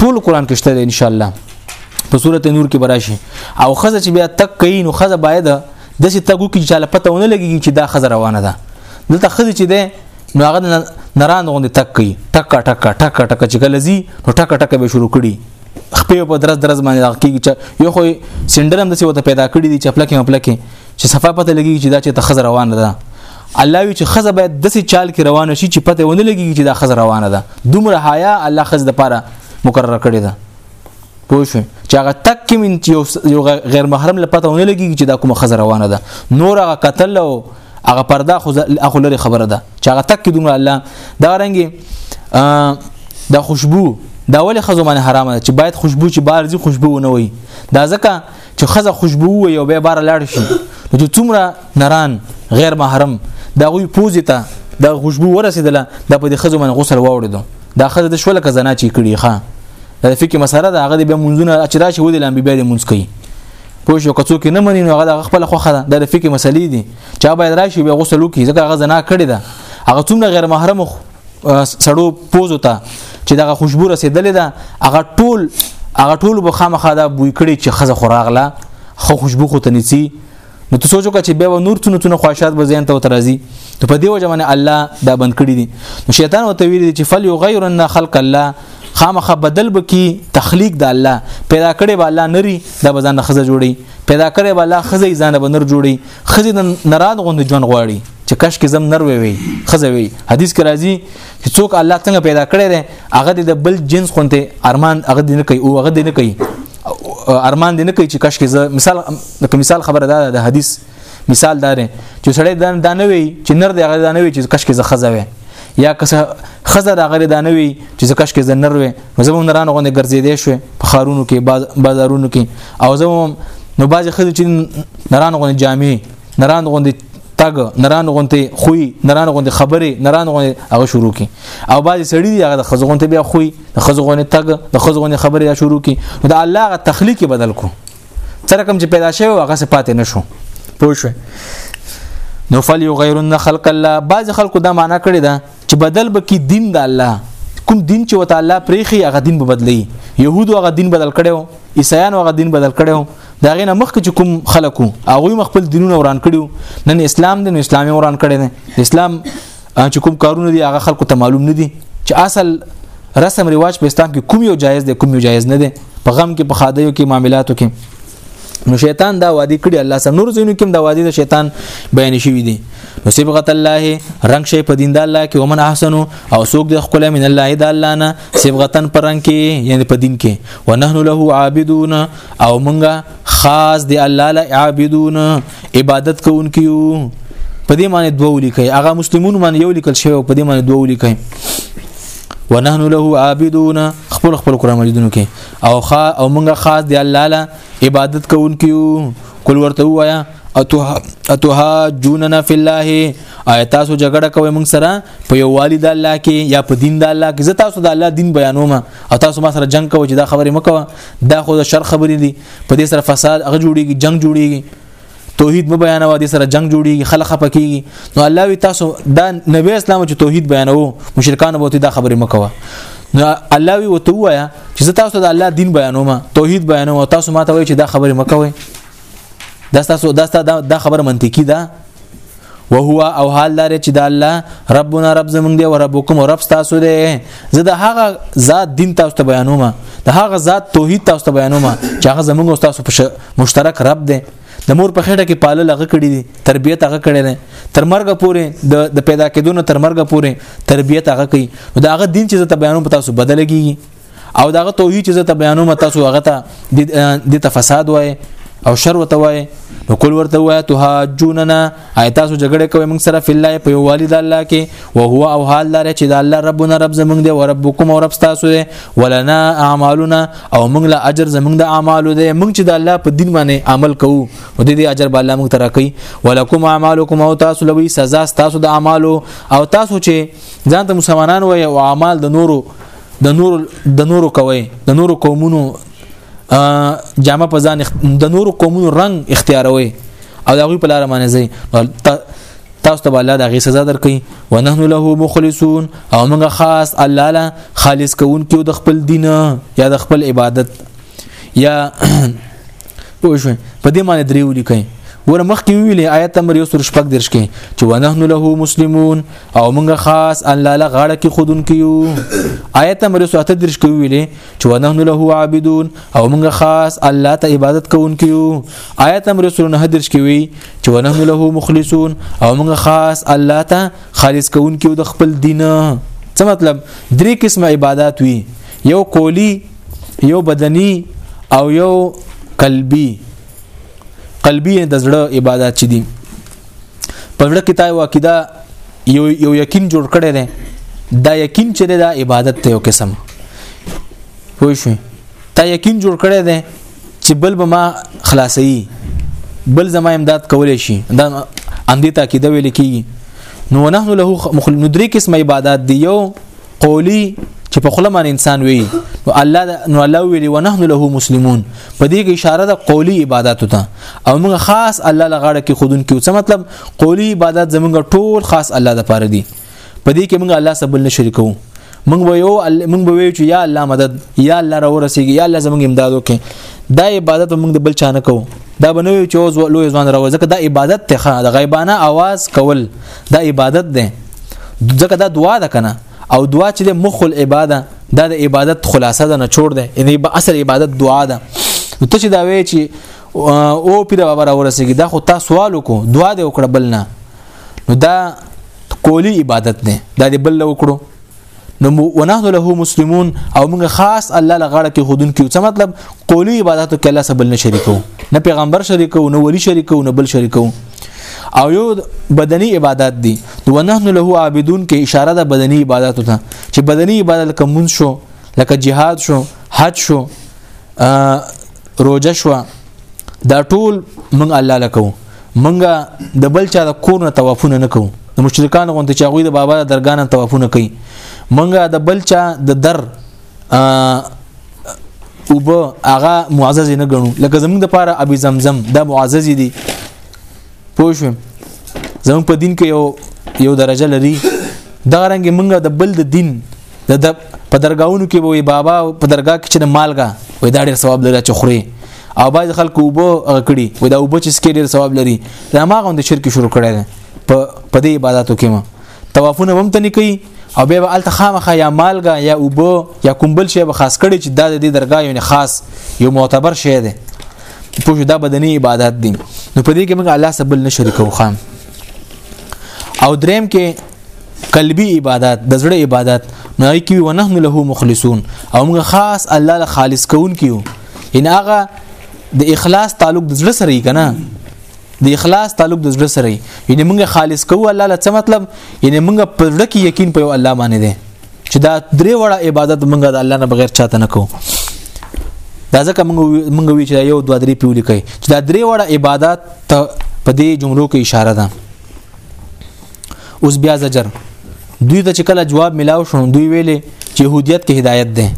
ټول قران کې شته ان شاء الله په صورت نور کې براشي او خزه چې بیا تک کوي نو خزه باید د سې تګو کې چې چاله پته ونه لګي چې دا خزه روانه ده دلته خزه چې ده نو هغه نران غوندې تک کوي ټکا ټکا ټکا ټکا چې کله زی نو ټکا ټکا به شروع کړي خپې په درز درز باندې دغه کیږي چې یو خو سندر هم د څه وته پیدا کړی دی چې پلکې مپلکې چې صفه پته لګي چې دا چې ته خزر روانه ده الله وی چې خزه باید د سې چال کې روانه شي چې پته ونه لګي چې دا خزه روانه ده دومره حیا الله خز د پاره مقرره کړی ده پوه شو چې هغه تک کې من یو غیر محرم لپاره ونه لګي چې دا کوم خزه روانه ده نور هغه قتل او هغه پرده خو اخو لري خبره ده چې هغه تک دومره الله دا رنګي د خوشبو دا ولې خزو باندې حرام ده چې باید خوشبو چې بار زی خوشبو نه وي دا ځکه چې خزه خوشبو وي او به بار لاړ شي نو چې څومره نران غیر محرم دا غوي پوزي ته دا خوشبو ورسېدله دا په دې خزو باندې غسل واوړېدو دا خزه د شوله کزنا چې کړي ښا د فکر مسره دا هغه د بیا منځونه چې راشي ودی لامبي بیا د منځ کوي پوه شو کڅو کې نه مني نو هغه خپل خوخه ده د رفیق مسلې دي چا باید راشي به غسل وکي ځکه هغه زنا کړی ده هغه څومره غیر محرم سړو پوزو ته چې دغه خوشبو رسیدلې ده هغه ټول هغه ټول به خامخا دا بوی کړي چې خزه خوراغله خو خوشبو خو تنيسي نو ته سوچو چې به نور څونه څونه خواهشات به زین ته ترازی ته په دی وجه باندې الله دا بند کړی دي نو شیطان وته ویل چې فل یغیرن خلق الله خامخه بدل بکی تخلیق د الله پیدا کړي به الله نری د بزن خزه جوړي پیدا کړي به الله خزه ځان به نر جوړي خزه د نراد غوند جون غواړي چې کش کې زم نر وي وي خزه وي حدیث کې راځي چې څوک الله څنګه پیدا کړي دی هغه د بل جنس خونته ارمان هغه دې نه کوي او هغه دې نه کوي ارمان دې نه کوي چې کش کې مثال مثال خبره ده د حدیث مثال دا دی چې سړی دا نه وي چې نر دی هغه دا نه وي چې کش کې زه خزه وي یا کس خزه دا غره دا نه وي چې زه کش کې زه نر وي نو زموږ نرانو غوندې ګرځېدې شوې په خارونو کې بازارونو کې او زموږ نو باز خزه چې نرانو غوندې جامې نران غوندې تګ نران غونته خوې نران غونته خبرې نران غونته هغه شروع کی او بعضی سړی دی هغه د خزغونته بیا خوې د خزغونه تګ د خزغونه خبرې شروع کی نو د الله غ تخلیق بدل کو تر کوم چې پیدا شوی هغه څه پاتې نشو پوه شو نو فل یغیرن خلق الله بعض خلکو دا معنا کړی دا چې بدل به کی دین د الله کوم دین چې وته الله پریخي هغه دین به بدلی يهود هغه دین بدل کړو عیسایان هغه دین بدل کړو دا غینه مخکې چې کوم خلکو هغه مخ خپل دینونه وران کړو نن اسلام دین اسلامي وران کړی نه اسلام چې کوم کارونه دي هغه خلکو ته معلوم نه دي چې اصل رسم رواج په اسلام کې کوم یو جایز دی کوم یو جایز نه دی په غم کې په خادیو کې معاملاتو کې نو شیطان دا وادي کړی الله سم نور زینو کې دا وادي د شیطان بیان شوی دی نو صبغت الله رنگ شي په دین د الله کې ومن احسن او سوق د خپل من الله د الله نه صبغتن پر رنگ کې یعنی په دین کې ونحن له عابدون او مونږه خاص دی الله لا عابدون عبادت کوونکیو په دې معنی دوه لیکي هغه مسلمانون باندې یو لیکل شوی په دې معنی دوه لیکي ونحن له عابدون خپل خپل قران مجیدونو کې او خا او موږ خاص دی الله لا عبادت کوونکیو کول ورته وایا اتوها جوننا فی الله آیا تاسو جګړه کوئ موږ سره په یو والد الله کې یا په دین د الله کې زه تاسو د الله دین بیانوم او تاسو ما سره جنگ کوئ چې دا خبره مکوه دا خو د شر خبرې دي په دې سره فساد هغه جوړيږي جنگ جوړيږي توحید به بیانوا دي سره جنگ جوړيږي خلک خپه کیږي نو الله وی تاسو دا نبی اسلام چې توحید بیانو مشرکان به دا خبرې مکوه نو الله وی وته وایا چې تاسو د الله دین بیانوم توحید بیانوم تاسو ماته وای چې دا خبرې مکوئ دا تاسو دا تاسو دا خبره منطقي ده وهو او حال دار چې د الله ربنا رب زمونږ دی او ربکم او رب تاسو دی زه د هغه ذات دین تاسو ته بیانوم د هغه ذات توحید تاسو ته بیانوم چې هغه زمونږ او تاسو مشترک رب دی د مور په خټه کې پاله لغه کړی دي تربيت هغه کړی نه تر مرګ پورې د د پیدا کېدون تر مرګ پورې تربيت هغه کوي دا هغه دین چې ته بیانوم تاسو بدلږي او دغه توحید چې ته بیانوم تاسو هغه ته د ته فساد وای او شر وته وای نو کول ورته وای ته جوننا ایت تاسو جګړه کوي موږ سره فی الله په والد الله کې او هو او حال لري چې د الله ربنا رب زمونږ دی او ربکم او رب تاسو دی ولنا اعمالنا او موږ له اجر زمونږ د اعمالو دی موږ چې د الله په دین باندې عمل کوو نو د دې اجر به الله موږ ترا کوي ولکم اعمالکم او تاسو لوي سزا تاسو د اعمالو او تاسو چې ځان ته مسلمانان وای او اعمال د نورو د نور د نورو کوي د نورو قومونو جامه په ځان د نورو قومونو رنگ اختیاروي او دا غوي په لار باندې ځي تاسو ته الله د غي سزا درکې ونحن له مخلصون او موږ خاص الله له خالص کوونکو د خپل دین یا د خپل عبادت یا پوه شو په دې معنی درې ولیکئ ګوره مخکې ویلې آیت نمبر 114 کې چې ونحن له مسلمون او موږ خاص الله له غاړه کې خودون کیو آیت نمبر 113 کې ویلې چې ونحن له عابدون او موږ خاص الله ته عبادت کوونکیو آیت نمبر 119 کې وی چې ونحن له مخلصون او موږ خاص الله ته خالص کوونکیو د خپل دین څه مطلب درې قسمه عبادت وی یو قولی یو بدني او یو قلبي قلبي د زړه عبادت چي دي په زړه کې تای واقعدا یو یو یقین جوړ کړی دی دا یقین چې دا عبادت ته یو قسم پوه شو تا یقین جوړ کړی دی چې بل به ما خلاصي بل زما امداد کولای شي دا اندې تاکید ویل کیږي نو نحنو له مخل ندری قسم عبادت دی یو قولی چې په خله باندې انسان وي نو الله نو الله ویلی ونحن له مسلمون په دې کې اشاره ده قولی عبادت ته او موږ خاص الله لغړه کې خودن کې څه مطلب قولی عبادت زمونږ ټول خاص الله د پاره دی په دې کې موږ الله سبحانه وتعالى شریکو موږ به یو موږ به ویو چې یا الله مدد یا الله را ورسیږي یا الله زمونږ امداد وکړي دا عبادت موږ د بل چانه کوو دا بنوي چې اوس لوی ځوان راوځي دا عبادت ته د غیبانه आवाज کول دا عبادت ده ځکه دا دعا ده کنه او دعا چې د مخ العباده دا د عبادت خلاصه ده نه چور ده یعنی به اصل عبادت دعا ده نو ته چې دا وی چې او پیر بابا را ورسېږي دا خو تاسو سوال وکړو دعا دې وکړه بل نه نو دا کولی عبادت نه دا دې بل وکړو نو ونحن له مسلمون او موږ خاص الله لغړه کې خودن کې څه مطلب قولی عبادت کې الله سبل نه شریکو نه پیغمبر شریکو نه ولی شریکو نه بل شریکو او یو بدنی عبادت دی نو ونحن له عابدون کې اشاره ده بدنی عبادت ته چې بدنی عبادت کوم شو لکه jihad شو حج شو روزه شو دا ټول مونږ الله لکو مونږه د بل چا د کور نه توافونه نه کوو د مشرکان غونډه چې هغه د بابا د درګان نه توافونه کوي مونږه د بل چا د در او به هغه معزز نه ګڼو لکه زمونږ د پاره ابي زمزم دا معزز دي پوه شو زموږ په دین کې یو یو درجه لري دا رنګ موږ د بل د دین د په درگاونو کې وې بابا په درگاه کې چې مالګه وې دا ډېر ثواب لري چې خوري او باز خلکو وبو کړي وې دا وبو چې سکې ډېر ثواب لري دا ما غوند شرک شروع کړي په په دې عبادتو کې ما توافونه هم ته نه کوي او به به الته خامخه یا مالګه یا وبو یا کومبل شی به خاص کړي چې دا د درگاه یو خاص یو معتبر شی دی پوه شو دا بدني عبادت دي نو په دې کې موږ الله سبل نه شریکو خام او دریم کې قلبي عبادت د زړه عبادت نو ای کې ونحن له مخلصون او موږ خاص الله له خالص کون کیو ان هغه د اخلاص تعلق د زړه سره کنه د اخلاص تعلق د زړه سره یعنی موږ خالص کوو الله له څه مطلب یعنی موږ په زړه کې یقین په الله باندې ده چې دا درې وړه عبادت مونږ د الله نه بغیر چاته نه کوو دا ځکه مونږ مونږ وی چې یو دوه درې پیولې کوي چې دا درې وړه عبادت ته په دې جملو کې اشاره ده اوس بیا زجر دوی ته چې کله جواب ملاو شو دوی ویلې چې يهودیت کې هدایت ده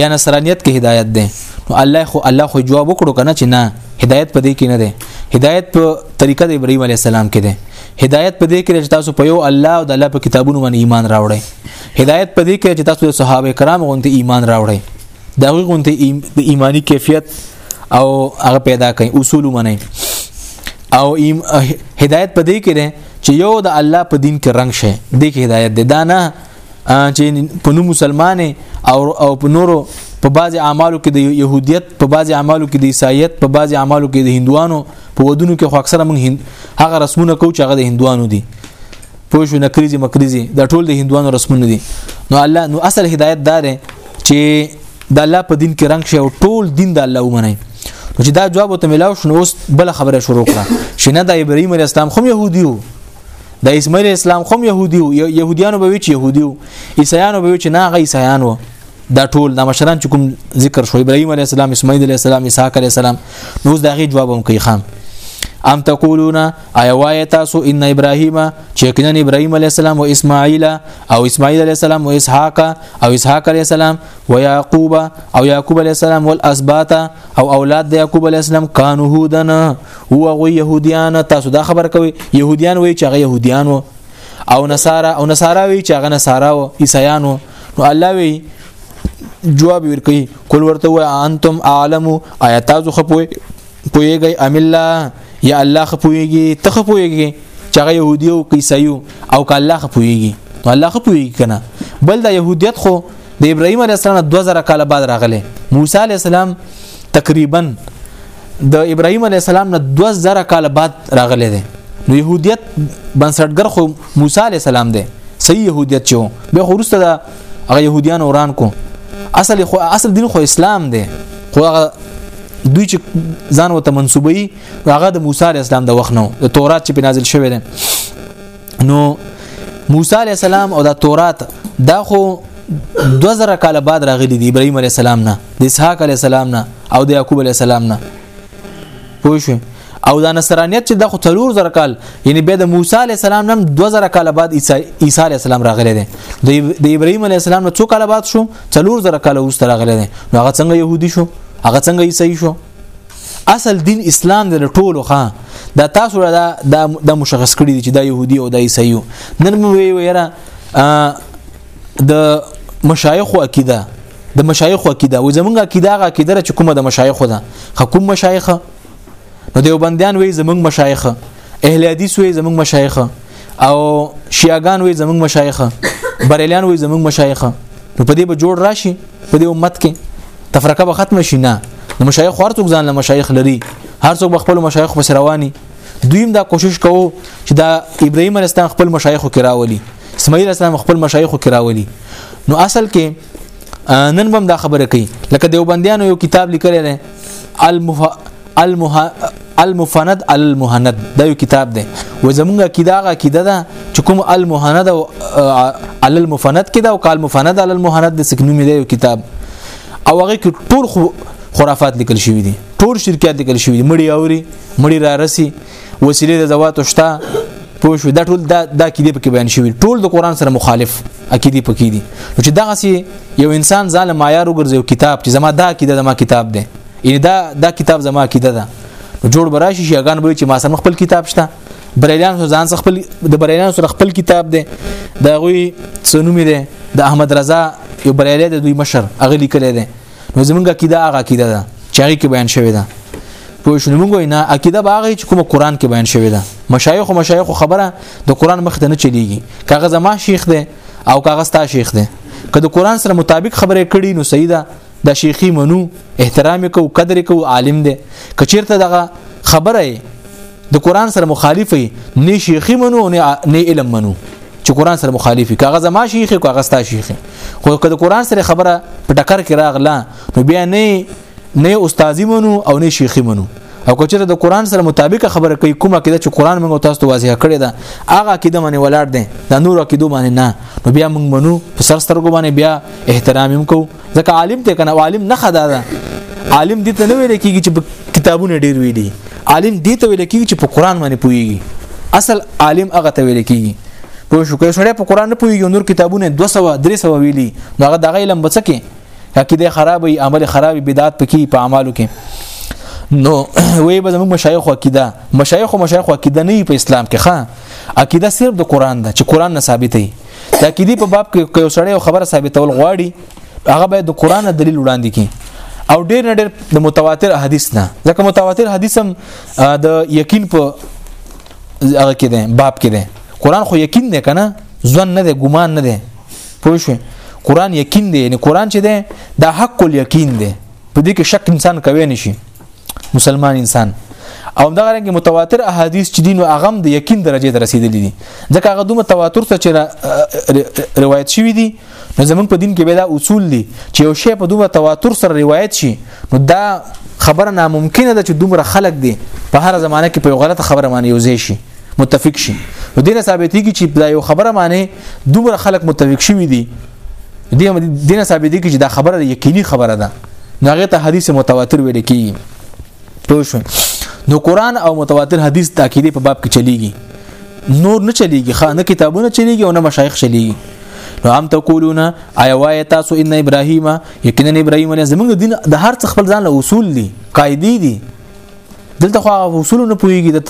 یا نصرانیت کې هدایت ده نو الله خو الله خو جواب وکړو کنه چې نه هدایت په دې کې نه ده هدایت په طریقه د ابراهيم عليه السلام کې ده هدایت په دې کې چې تاسو په یو الله او د الله په کتابونو باندې ایمان راوړئ هدایت په دې کې چې تاسو د صحابه کرام غونته ایمان راوړئ دا غونته د ایمانی کیفیت او هغه پیدا کړئ اصول منئ او هدایت په دې کې ده چې یو د الله په دین کې رنگ شي د کې هدایت ده دا نه چې په نو مسلمان او او په نورو په بعض اعمالو کې د يهودیت په بعض اعمالو کې د عیسایت په بعض اعمالو کې د هندوانو په ودونو کې خو اکثره موږ هند هغه رسمونه کوو چې هغه د هندوانو دي پوه شو نکریزي مکریزي دا ټول د هندوانو رسمونه دي نو الله نو اصل هدایت دار چې د الله په دین کې رنگ شي او ټول دین د الله ومني نو چې دا جواب ته ملاو شنو اوس بل خبره شروع کړه چې نه د ابراهيم عليه السلام خو يهودي وو د اسماعیل اسلام خو يهودي وو يهوديانو به وچ يهودي وو عیسایانو به وچ نه غي عیسایانو دا ټول دا مشران چې کوم ذکر شو ابراهيم عليه السلام اسماعيل عليه السلام اسحاق عليه السلام نو دا غي جواب هم کوي خام ام تقولون اي واي تاسو ان ابراهيم چې کنن ابراهيم عليه السلام او اسماعيل او اسماعيل عليه السلام او اسحاق او اسحاق عليه السلام و يعقوب او يعقوب عليه السلام والاسباط او اولاد د يعقوب عليه السلام كانوا هودن هو غو يهوديان تاسو دا خبر کوي يهوديان وي چې غي يهوديان او نصارا او نصارا وي چې غنه سارا او عيسيانو نو الله وی جواب ورکړي کول ورته و انتم عالم آیا تاسو خپوي پويږي ام الله یا الله خپويږي ته خپويږي چې هغه يهودي او عیسایو او که الله خپويږي الله خپويږي کنه بل دا يهودیت خو د ابراهيم عليه السلام 2000 کال بعد راغله موسی عليه السلام تقریبا د ابراهيم عليه السلام نه 2000 کال بعد راغله ده نو يهودیت بنسټګر خو موسی علی السلام دی صحیح يهودیت چې به خورسته د هغه يهوديان وران کو اصل خو اصل دین خو اسلام دی خو هغه دوی چې ځان وته منسوبي هغه د موسی علی السلام د وخت نو د تورات چې په نازل شوی دی نو موسی علی السلام او د تورات دا خو 2000 کال بعد راغلي دي ابراهيم عليه السلام نه د اسحاق عليه السلام نه او د يعقوب عليه السلام نه پوه شو او دا نصرانیت چې د خو تلور زر کال یعنی به د موسی علی السلام نم 2000 کال بعد عیسی عیسی علی السلام راغلی دی د ابراهیم علی السلام نو څو کال بعد شو تلور زر کال وروسته راغلی دی نو هغه څنګه يهودي شو هغه څنګه عیسی شو اصل دین اسلام د ټولو خان دا تاسو دا د مشخص کړی دی چې دا يهودي او دا عیسی نن مې ویره د مشایخ عقیده د مشایخو عقیده او زمونږ عقیده هغه عقیده چې کومه د مشایخو ده حکوم مشایخ نو دیوبندیان وی زمونږ مشایخ اهل حدیث وی زمونږ مشایخ او شیعاګان وی زمونږ مشایخ بریلیان وی زمونږ مشایخ نو په دې به جوړ راشي په دې امت کې تفرقه به ختم شي نه نو مشایخ ورته ځان له مشایخ لري هر څوک به خپل مشایخ پس رواني دویم دا کوشش کوو چې دا ابراهیم علیه السلام خپل مشایخو کې راولي اسماعیل اسلام خپل مشایخو کې راولي نو اصل کې نن بم دا خبره کوي لکه دیوبندیانو یو کتاب لیکلی دی المف المه المفند المهند دا یو کتاب دی و زمونږه کیدا غا کیدا دا چې کوم المهند او عل المفند کیدا او قال مفند عل المهند د سکنو می دی یو کتاب او هغه کې ټول خرافات لیکل شوی دي ټول شرکیات لیکل شوی دي مړی اوري مړی را رسی وسیله د زواتو شته پوه شو دا ټول دا دا کې دی پکې بیان شوی ټول د قران سره مخالف عقیده پکې دي چې دغه سي یو انسان ځاله معیار وګرځي کتاب چې زما دا عقیده زما کتاب دی یعنی دا دا کتاب زما عقیده ده جوړ براشي شيغان به چې ما سره خپل کتاب شته بریلیان سره ځان خپل د بریلیان سره خپل کتاب دی دا غوي سنومي دی د احمد رضا یو بریلی د دوی مشر اغلی کړی دی نو زمونږ عقیده هغه عقیده ده چې هغه کې بیان شوی ده پوه شو موږ نه عقیده باغې چې کوم قران کې بیان شوی ده مشایخ او مشایخ خبره د قران مخ ته نه چلیږي کاغه زما شیخ ده او کاغه ستا شیخ ده که د قران سره مطابق خبره کړي نو صحیح ده د شیخی منو احترام کو قدر کو عالم ده کچیرته دغه خبره د قران سره مخالف وي نه شيخي منو او نه علم منو چې قران سره مخالف وي کاغه زما شيخ او کاغه ستا شيخ خو که د قران سره خبره په ټکر کې راغله نو بیا نه نه استادي منو او نه شيخي منو او کچره د قران سره مطابق خبره کوي کومه کده چې قران موږ تاسو ته واضح کړی دا هغه کده باندې ولاړ دي دا نور کده باندې نه نو بیا موږ منو په سر سترګو باندې بیا احترام هم کوو ځکه عالم ته کنه عالم نه خدا ده عالم دې ته نه ویل کېږي چې کتابونه ډیر ویلي عالم دې ته ویل کېږي چې په قران باندې پويږي اصل عالم هغه ته ویل کېږي په شو کې سره په قران نه پويږي نور کتابونه 200 300 ویلي دغه دغه علم بچکه عقیده خرابې عمل خرابې بدعت پکې په اعمالو کې نو وی به زموږ مشایخ عقیده مشایخ مشایخ عقیده نه په اسلام کې ښه عقیده صرف د قران ده چې قران نه ثابتې د عقیده په باب کې یو سړی یو خبره ثابتول غواړي هغه باید د قران دلیل وړاندې کړي او ډیر نه ډیر د متواتر حدیث نه ځکه متواتر حدیث هم د یقین په هغه کې ده باب کې ده قران خو یقین نه کنه ځن نه ده ګمان نه ده پوه شئ قران یقین دی یعنی قران چې ده دا حق الیقین دی په دې کې شک انسان کوي نشي مسلمان انسان او دغه رنګ متواتر احادیث چې دین او اغم د یقین درجه ته رسیدلې دي ځکه هغه دومره تواتر ته چې روایت شوی دي نو زمونږ په دین کې به دا اصول دي چې یو شی په دومره تواتر سره روایت شي نو دا خبره ناممکنه ده چې دومره خلک دي په هر زمانه کې په غلطه خبره باندې یوځای شي متفق شي نو دینه ثابتېږي چې دا یو خبره معنی دومره خلک متفق شوي دي دې دینه ثابت دي چې دا خبره یقیني خبره ده نو هغه ته حدیث متواتر ویل کیږي پوه شو نو قران او متواتر حدیث د عقیده په باب کې چلیږي نور نه چلیږي خانه کتابونه چلیږي او نه مشایخ چلیږي نو هم تقولون اي وای تاسو ان ابراهيم یقینا ابراهيم علیه زمونږ دین د هر څه خپل ځان له اصول دي قاعده دي دلته خو هغه اصول نه پويږي د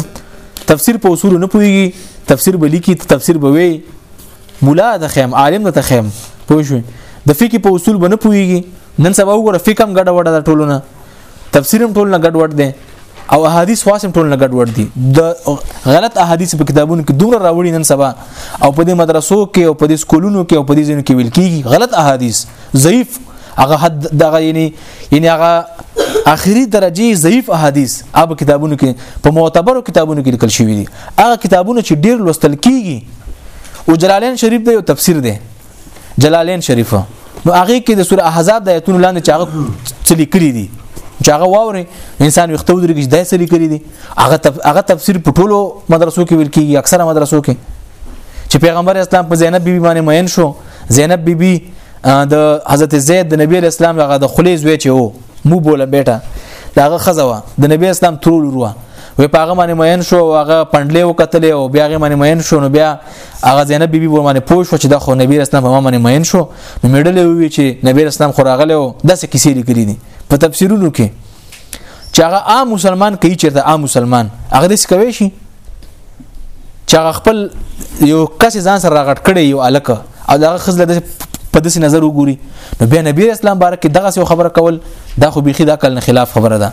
تفسیر په اصول نه پويږي تفسیر به لیکي تفسیر به وي مولا ته خیم عالم ته خیم پوه شو د فقې په اصول باندې پويږي نن سبا وګوره فقې هم ګډه وډه د ټولونه تفسیر هم ټولونه ګډ وډ دي او احادیث خاصم ټولونه ګډ وډ دي د غلط احادیث په کتابونو کې دومره راوړي نن سبا او په دې مدرسو کې او په دې سکولونو کې او په دې ځینو کې ویل کیږي غلط احادیث ضعیف هغه حد دغه یعنی یعنی هغه اخیری درجه ضعیف احادیث اب کتابونو کې په معتبرو کتابونو کې لیکل شوی دي هغه کتابونه چې ډیر لوستل کیږي او جلالین شریف دی او تفسیر دی جلالین شریف نو هغه کې د سوره احزاب د آیتونو لاندې چې هغه څه لیکلي دي چې هغه واوري انسان وخت ودرېږي دا څه لیکلي دي هغه تف... هغه تفسیر په ټولو مدرسو کې ویل کیږي اکثره مدرسو کې چې پیغمبر اسلام په زینب بیبي باندې مین شو زینب بی بی د حضرت زید د نبی اسلام هغه د خلی زوی چې وو مو بوله بیٹا داغه خزوا د نبی اسلام ترول ورو وی پاغه باندې مین شو هغه پندلې وکتلې او بیا هغه باندې مین شو نو بیا هغه زینب بیبي ور باندې پوه شو چې د خو نبی اسلام په باندې مین شو نو میډلې وی چې نبی اسلام خو راغله او داسې کیسې لیکلې دي په تفسیرونو کې چې هغه عام مسلمان کوي چې د عام مسلمان هغه دې کوي شي چې هغه خپل یو کس ځان سره راغټ کړي یو الک او دغه خزله د په داسې نظر وګوري نو بیا نبی اسلام بارک کې دغه څه خبره کول دا خو بيخي دا کل خلاف خبره ده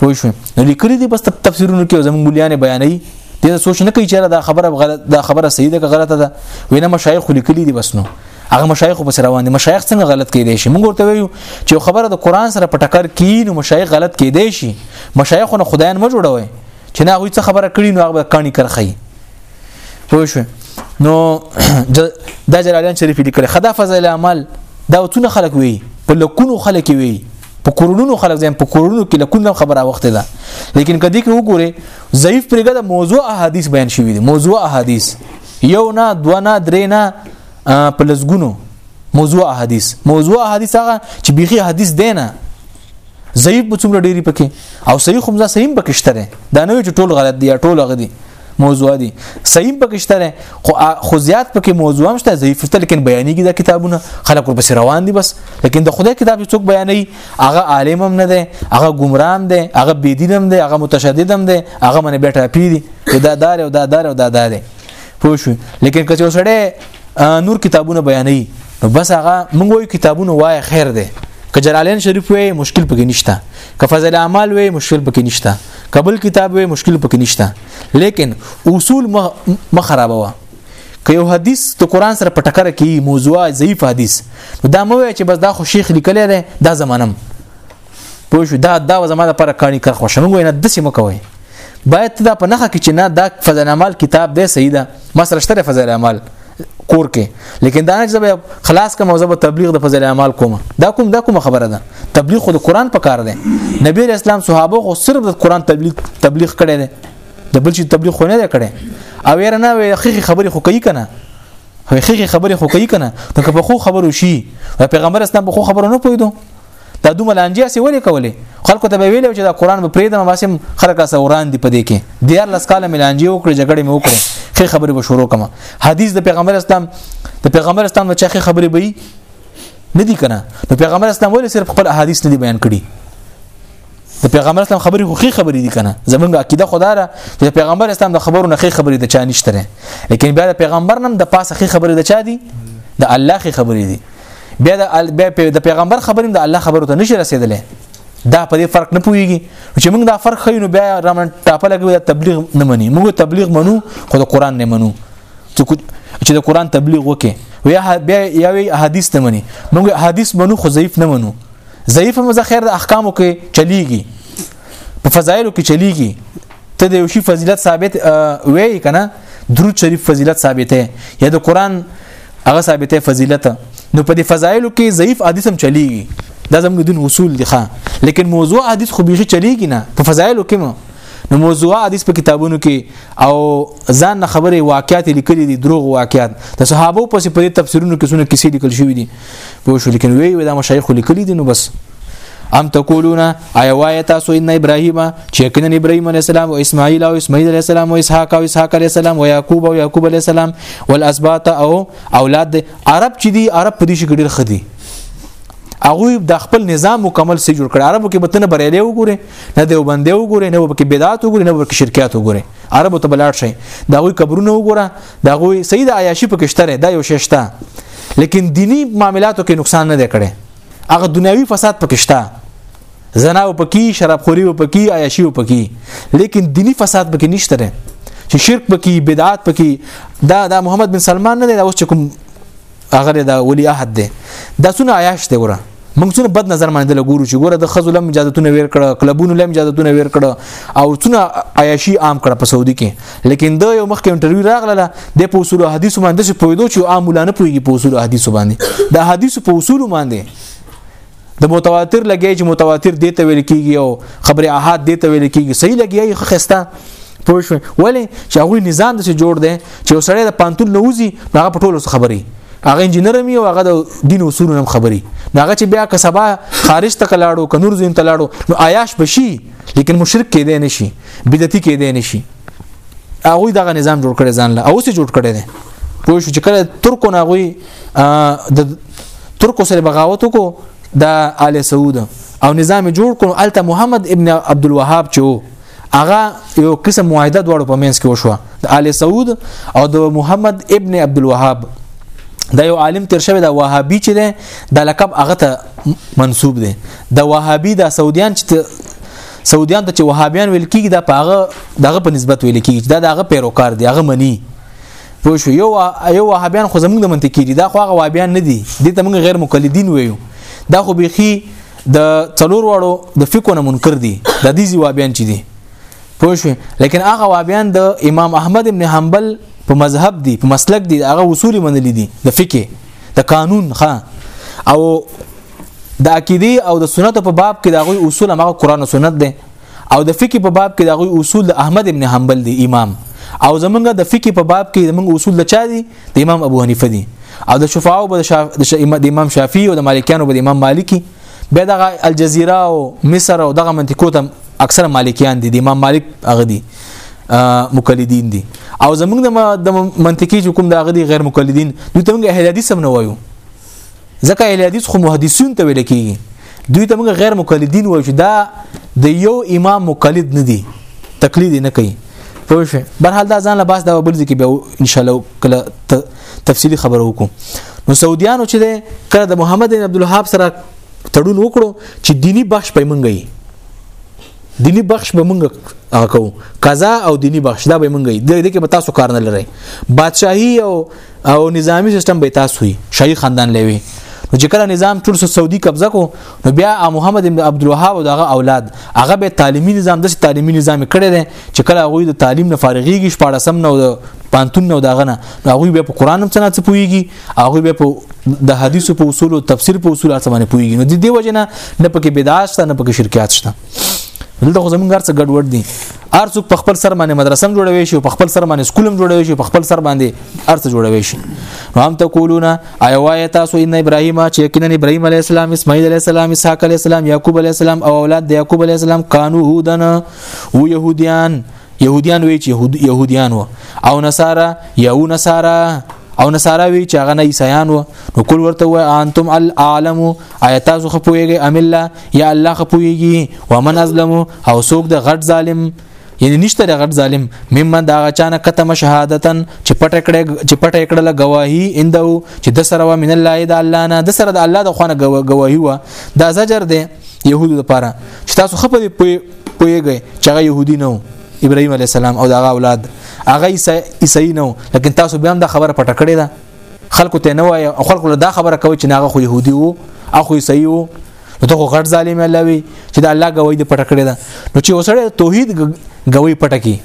پوه شو نو لیکلي دي بس تفسیرونو کې زموږ مليان بیانوي دې سوچ نه کوي چې دا خبره غلط دا خبره صحیح ده که غلطه ده وینه مشایخ لیکلي دي بس نو هغه مشایخ پس روان دي مشایخ څنګه غلط کیدای شي موږ ورته ویو چې خبره د قران سره په ټکر کې نو مشایخ غلط کیدای شي مشایخ نه خدایان ما جوړوي چې نه غوي څه خبره کړی نو هغه کانی کرخی پوه شو نو دا جلالیان شریف لیکل خدا فضل عمل دا وتونه خلک وی په لکونو خلک وی په کورونو خلک زم په کورونو کې لکونه خبره وخت ده لیکن کدی کې وګوره ضعیف پرګه د موضوع احادیث بیان شوی دی موضوع احادیث یو نه دوه نه درې نه په لسګونو موضوع حدیث موضوع حدیث هغه چې بیخي حدیث دی نه ضعیف به څومره ډیری پکې او صحیح هم ځا صحیح پکې شته دا نه چې ټول غلط دي ټول غدي موضوع دي صحیح پکې شته خو خو زیات پکې موضوع هم شته ضعیف شته لیکن بیانېږي دا کتابونه خلک ورپسې روان دي بس لیکن د خدای کتاب څوک بیانوي هغه عالم هم نه دی هغه ګمرام دی هغه بيدین هم دی هغه متشدد هم دی هغه منه بیٹا پیری دا دار او دا دار او دا دار پوه شو لیکن که څو سړی نور کتابونه بیانوي نو بس هغه موږ وایو کتابونه وای خیر دی که جلالین شریف وای مشکل پکې نشته که فضل اعمال وای مشکل پکې نشته قبل کتاب وای مشکل پکې نشته لیکن اصول مخ خرابوه که یو حدیث د قران سره په ټکر کې موضوع ضعیف حدیث دا مو چې بس دا خو شیخ لیکلی دی دا زمانم پوه شو دا دا زمانه پر کانی کار خوښم غوې نه دسی مکوي باید دا په نخه کې چې نه دا فضل اعمال کتاب دی صحیح ده ما سره شته فضل اعمال کور کې لیکن دا چې زه خلاص کوم او زه تبلیغ د فضل اعمال کوم دا کوم دا کوم خبره ده تبلیغ خو د قران په کار دی نبی اسلام صحابه خو صرف د قران تبلیغ تبلیغ کړي دي د بل شي تبلیغ خو نه دی کړی او یې نه وي حقیقي خبرې خو کوي کنه حقیقي خبرې خو کوي کنه نو که په خو خبرو شي پیغمبر اسلام په خو خبرو نه پویدو دا دومره لانجه سي ولې کولې خلکو ته به ویلو چې دا قران به پریدم واسم خلک سره وران دي پدې کې د یار لس کاله ملانجه وکړي جګړه مې وکړي خې خبرې به شروع کما حدیث د پیغمبر اسلام د پیغمبر اسلام بچا خې خبرې به نه دي کنه نو پیغمبر اسلام ولې صرف خپل احادیث نه دي بیان کړي د پیغمبر اسلام خبرې خو خې خبرې دي کنه زمونږ عقیده خداره چې پیغمبر اسلام د خبرو نه خې خبرې د چا نشته نه لیکن بیا د پیغمبر نم د پاسه خې خبرې د چا دي د الله خې خبرې دي بیا د د پیغمبر خبرې د الله خبرو ته نشي رسیدلې دا په دې فرق نه پويږي چې موږ دا فرق خینو بیا رامن ټاپه لګوي د تبلیغ نه مني موږ تبلیغ منو خو د قران نه منو چې د قران تبلیغ وکي ویا بیا یو حدیث نه مني موږ حدیث منو خو ضعیف نه منو ضعیف مذخر د احکامو کې چلیږي په فضایلو کې چلیږي ته د یو شی فضیلت ثابت وی کنه درود شریف فضیلت ثابته یا د قران هغه ثابته فضیلت نو په دې فضایلو کې ضعیف حدیث هم چلیږي دا زموږ دین اصول دي ښا لیکن موضوع حدیث خو به چلیږي نه په فضایلو کې مو نو موضوع حدیث په کتابونو کې او ځان نه خبره واقعیت لیکلي دي دروغ واقعیت د صحابه پسې په تفسیرونو کې څونه کیسې لیکل شوې دي پوه شو لیکن وی وی دا مشایخ خو لیکلي دي نو بس ام تقولون اي وای تاسو ان ابراهيم چې کنه ابراهيم عليه السلام او اسماعيل او اسماعيل عليه السلام او اسحاق او اسحاق عليه السلام او يعقوب او يعقوب عليه السلام والاسباط او اولاد عرب چې دي عرب په دې شي ګډل خدي هغه د خپل نظام مکمل سي جوړ کړ عربو کې بتنه بریلې وګوره نه دی وبندې وګوره نه وبکې بدعات وګوره نه وبکې شرکیات وګوره عربو ته بلاړ شي دا غوي قبرونه وګوره دا غوي سید عیاشي پکې شته دا یو ششته لیکن دینی معاملاتو کې نقصان نه دی کړی هغه دنیوي فساد پکې شته زنا او پکې شراب خوري او پکې عیاشي او پکې لیکن دینی فساد پکې نشته رې چې شرک پکې بدعات پکې دا دا محمد بن سلمان نه دی دا اوس کوم هغه دا ولی عہد دی دا سونه عیاش دی وره موږ څونه بد نظر باندې له ګورو چې ګوره د خزو لم اجازهتونه ویر کړه کلبونو لم اجازهتونه ویر کړه او څونه عیاشي عام کړه په سعودي کې لیکن د یو مخکې انټرویو راغله د په اصول حدیث باندې چې پویدو چې عام ولانه پویږي په اصول حدیث باندې د حدیث په اصول باندې د متواتر لګی چې متواتر دی ته ویل کیږي او خبره احاد دی ته ویل کیږي صحیح لګی خسته پوه شو ولی چې هغه نظام د جوړ دی چې وسړی د پانتون نوځي هغه په ټولو خبري هغه انجنیر می او هغه د دین اصول هم خبري داغه چې بیا که سبا خارج ته کلاړو که نور زین ته لاړو نو عیاش بشي لیکن مشرک کېدای نشي بدعتي کېدای نشي هغه دغه نظام جوړ کړي ځان له او څه جوړ کړي دي پوه شو چې کله ترکو نه غوي د ترکو سره بغاوت کو د آل سعود او نظام جوړ کړو الته محمد ابن عبد الوهاب چې هغه یو قسم معاهده دواړو په منځ کې وشوه د آل سعود او د محمد ابن عبد الوهاب دا یو عالم تیر شوی دا وهابي چې ده د لقب هغه ته منسوب دی د وهابي د سعودیان چې سعودیان ته چې وهابیان ویل کیږي دا پاغه دغه په نسبت ویل کیږي دا دغه پیروکار دی هغه منی پوه شو یو یو وهابیان خو زمونږ د منطقې دي دا خو هغه وهابیان نه دي دي ته موږ غیر مقلدین ویو دا خو بيخي د څلور واړو د فقو نه منکر دي د دې جوابیان چي دي پوه شو لیکن هغه وابیان د امام احمد ابن حنبل په مذهب دي په مسلک دي هغه اصول منلي دي د فقه د قانون ښا او د عقیده او د سنت په باب کې دغه اصول هغه قران او سنت دي او د فقه په باب کې دغه اصول د احمد ابن حنبل دي امام او زمونږ د فقه په باب کې زمونږ اصول د چا دي د امام ابو حنیفه دي او د شفاعو به د امام شافعي او د مالکیانو به د امام مالکی به د الجزیره او مصر او دغه منطقو ته اکثر مالکیان دي د امام مالک هغه دي مقلدین دي او زمونږ د منطقي حکم د هغه دي غیر مقلدین دوی ته موږ اهل حدیث هم نه وایو ځکه اهل حدیث خو محدثین ته ویل کیږي دوی ته موږ غیر مقلدین وایو چې دا د یو امام مقلد نه دي تقلید نه کوي پوه شئ برحال دا ځان له باس دا بل ځکه به ان شاء الله کله تفصیلی خبر وکم نو سعودیانو چې کله د محمد بن عبد الوهاب سره تړون وکړو چې دینی بخش پیمنګي دینی بخش به مونږ کو قضا او دینی بخش دا به مونږ دی دغه به تاسو کار نه لرئ بادشاہي او او نظامی سیستم به تاسو وي شاهي خاندان لوي نو چې کله نظام ټول سعودي قبضه کو نو بیا محمد ابن عبد الوهاب او دغه اولاد هغه به تعلیمي نظام د تعلیمي نظام کړی دی چې کله هغه د تعلیم نه فارغيږي شپارسم نو پانتون نو دغه نه هغه به په قران هم څنګه پويږي هغه به په د حدیثو په اصول او تفسیر په اصول ارڅ باندې پویږي نو د دې وجنه نه پکې بدعات شته نه پکې شرکیات شته دلته خو زمونږ ارڅ ګډوډ دي ارڅوک په خپل سر باندې مدرسه هم جوړوي شي په خپل سر باندې سکول هم جوړوي شي په خپل سر باندې ارڅ جوړوي شي نو هم تقولون ايوای تاسو ان ابراهيم چې یقینا ابراهيم عليه السلام اسماعيل عليه السلام اسحاق عليه السلام يعقوب عليه السلام او اولاد د يعقوب عليه السلام كانوا هودن او يهوديان يهوديان وی چې يهود يهوديان وو او نصارا يهو نصارا او نصارا وی چې هغه نه عیسایان وو نو کول ورته وای انتم العالم آیا تاسو خپويږئ ام الله یا الله خپويږي ومن ازلم او سوق د غټ ظالم یعنی نشته غټ ظالم ممن دا غچانه کتم شهادتن چې پټ کړه چې پټ کړه له گواہی اندو چې د سره و من الله د الله نه د سره د الله د خوانه گواہی و دا زجر دی يهودو لپاره چې تاسو خپل پوهیږي چې هغه يهودي نه ابراهيم عليه السلام او دغه اولاد هغه عیسائی نه لکن تاسو به هم دا خبره پټه کړې ده خلکو ته نه وای او خلکو له دا خبره کوي چې ناغه خو يهودي وو او خو عیسائی وو نو ته خو غټ ظالم الله وي چې دا الله غوي دې پټه کړې ده نو چې وسړی توحید غوي پټه کی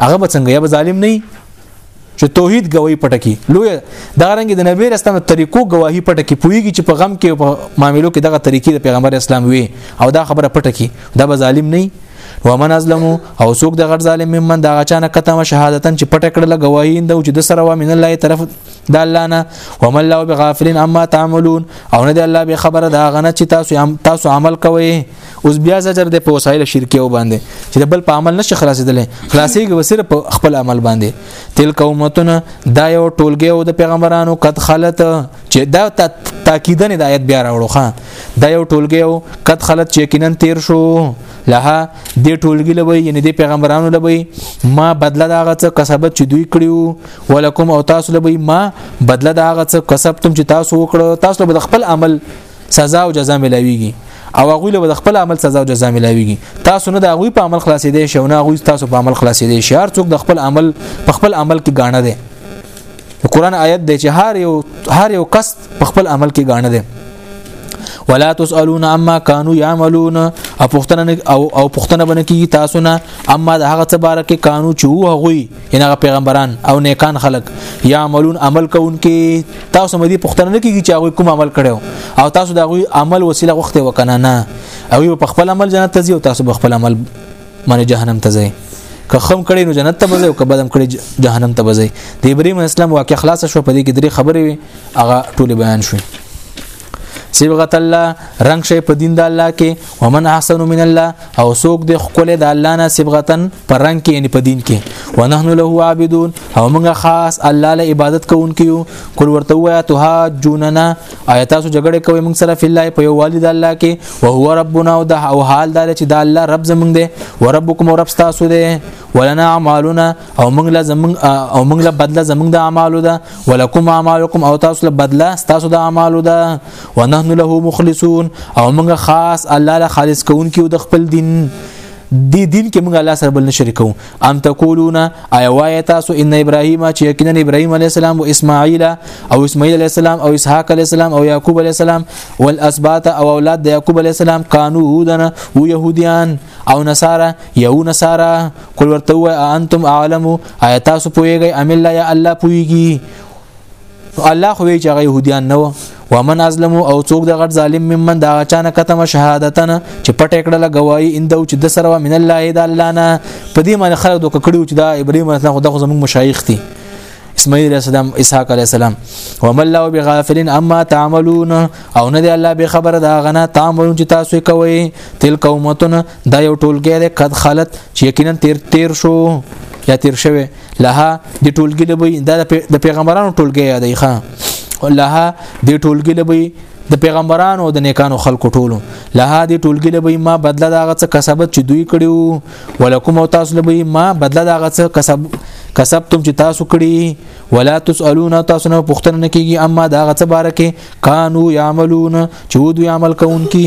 هغه به څنګه یا به ظالم نه چې توحید گواہی پټه کی لوی دا رنګ د نبی رسول طریقو گواہی پټه کی پویږي چې په غم کې په معاملو کې دغه طریقې د پیغمبر اسلام وي او دا خبره پټه کی دا به ظالم نه ومن ازلمو او څوک د غټ ظالم ممن دا غچانه کته شهادتن چې پټ کړل گواهی اند چې د سره و من الله طرف د الله نه ومن الله بغافلین اما تعملون او نه د الله به خبره دا غنه چې تاسو تاسو عمل کوئ اوس بیا زجر د په وسایل شرکیه باندې چې بل په عمل نشه خلاصېدل خلاصېږي وسره په خپل عمل باندې تل قومتونه دا یو ټولګي او د پیغمبرانو قد خلت چې دا تاکیدن د آیت بیا راوړو خان دا یو ټولګي او قد خلت چې کینن تیر شو لها د ټولګي لوي یعنی د پیغمبرانو لوي ما بدله دا غڅ کسبت چې دوی کړیو ولکم او تاسو لوي ما بدله دا غڅ کسبتم چې تاسو وکړو تاسو به خپل عمل سزا او جزا ملاويږي او هغه له خپل عمل سزا او جزا ملاويږي تاسو نه د هغه په عمل خلاصې دي شو نه هغه تاسو په عمل خلاصې دي شي هر څوک د خپل عمل په خپل عمل کې غاڼه دي قرآن آیت دی چې هر یو هر یو کس په خپل عمل کې غاڼه دي ولا تسالون عما كانوا يعملون او پښتنه او او پښتنه باندې کی تاسو نه اما د هغه څه باره کې قانون چې هو غوي ان هغه پیغمبران او نیکان خلق یعملون عمل کوونکې تاسو مې دې پښتنه نه کیږي چې هغه کوم عمل کړو او تاسو دا غوي عمل وسیله غوښته وکنه نه او یو په خپل عمل جنت ته ځي او تاسو په خپل عمل باندې جهنم ته ځي که خم کړي نو جنت ته بځي او که بدم کړي جهنم ته بځي د ابراهيم اسلام واقع خلاص شو په دې کې درې خبرې هغه ټول بیان شوې صبغت الله رنگ شي په دین د الله کې ومن احسن من الله او سوق د خپل د الله نه صبغتن پر رنگ کې یعنی په دین کې ونحن له عابدون او موږ خاص الله له عبادت کوونکو یو کول ورته وای ته جوننا آیات سو جګړه کوي موږ سره فی الله په یو والد الله کې او هو ربنا او د او حال دار چې د الله رب زمونږ دی وربکم رب تاسو دی ولنا اعمالنا او موږ له زمون او موږ له بدله زمون د اعمالو ده ولکم اعمالکم او تاسو له بدله تاسو د اعمالو ده ونحن له مخلصون او موږ خاص الله له خالص کون کې د خپل دین دی دین کې موږ الله سره بل نشریکو ام تقولون اي وای تاسو ان ابراهيم چې یقینا ابراهيم عليه السلام او اسماعيل او اسماعيل عليه السلام او اسحاق عليه السلام او يعقوب عليه السلام والاسباط او اولاد د يعقوب عليه السلام كانوا هودنا ويهوديان او نصارا یو نصارا قل ورته وای انتم اعلم آیا تاسو پوهیږئ ام الله یا الله پوهیږي الله خو وی چې هغه يهوديان نه و ومن ازلم او څوک د غټ ظالم ممن دا چانه کتم شهادتن چې پټ کړه لګوي اندو چې د سره من الله د الله نه په دې معنی خلک دوک کړیو چې دا ابراهيم اسلام خو د زموږ مشایخ دي اسماعیل علیہ السلام اسحاق علیہ السلام وما الله بغافل اما تعملون او نه دی الله به خبر دا غنه تعملون چې تاسو کوي تل قومتون دا یو ټولګی دی قد خلت چې یقینا تیر تیر شو یا تیر شوی لها د ټولګی لبی دا د پیغمبرانو ټولګی یادای ښا لها د ټولګی لبی د پیغمبرانو او د نیکانو خلکو ټولو له دې ټولګي له ما بدله داغه څه کسبت چې دوی کړیو ولکم او تاسو لبی ما بدله دا غڅ کسب کسبتم چې تاسو کړی ولا تسالون تاسو نه پوښتنه نه کیږي اما دا غڅ بارکه کانو یعملون چې ودو عمل کوونکی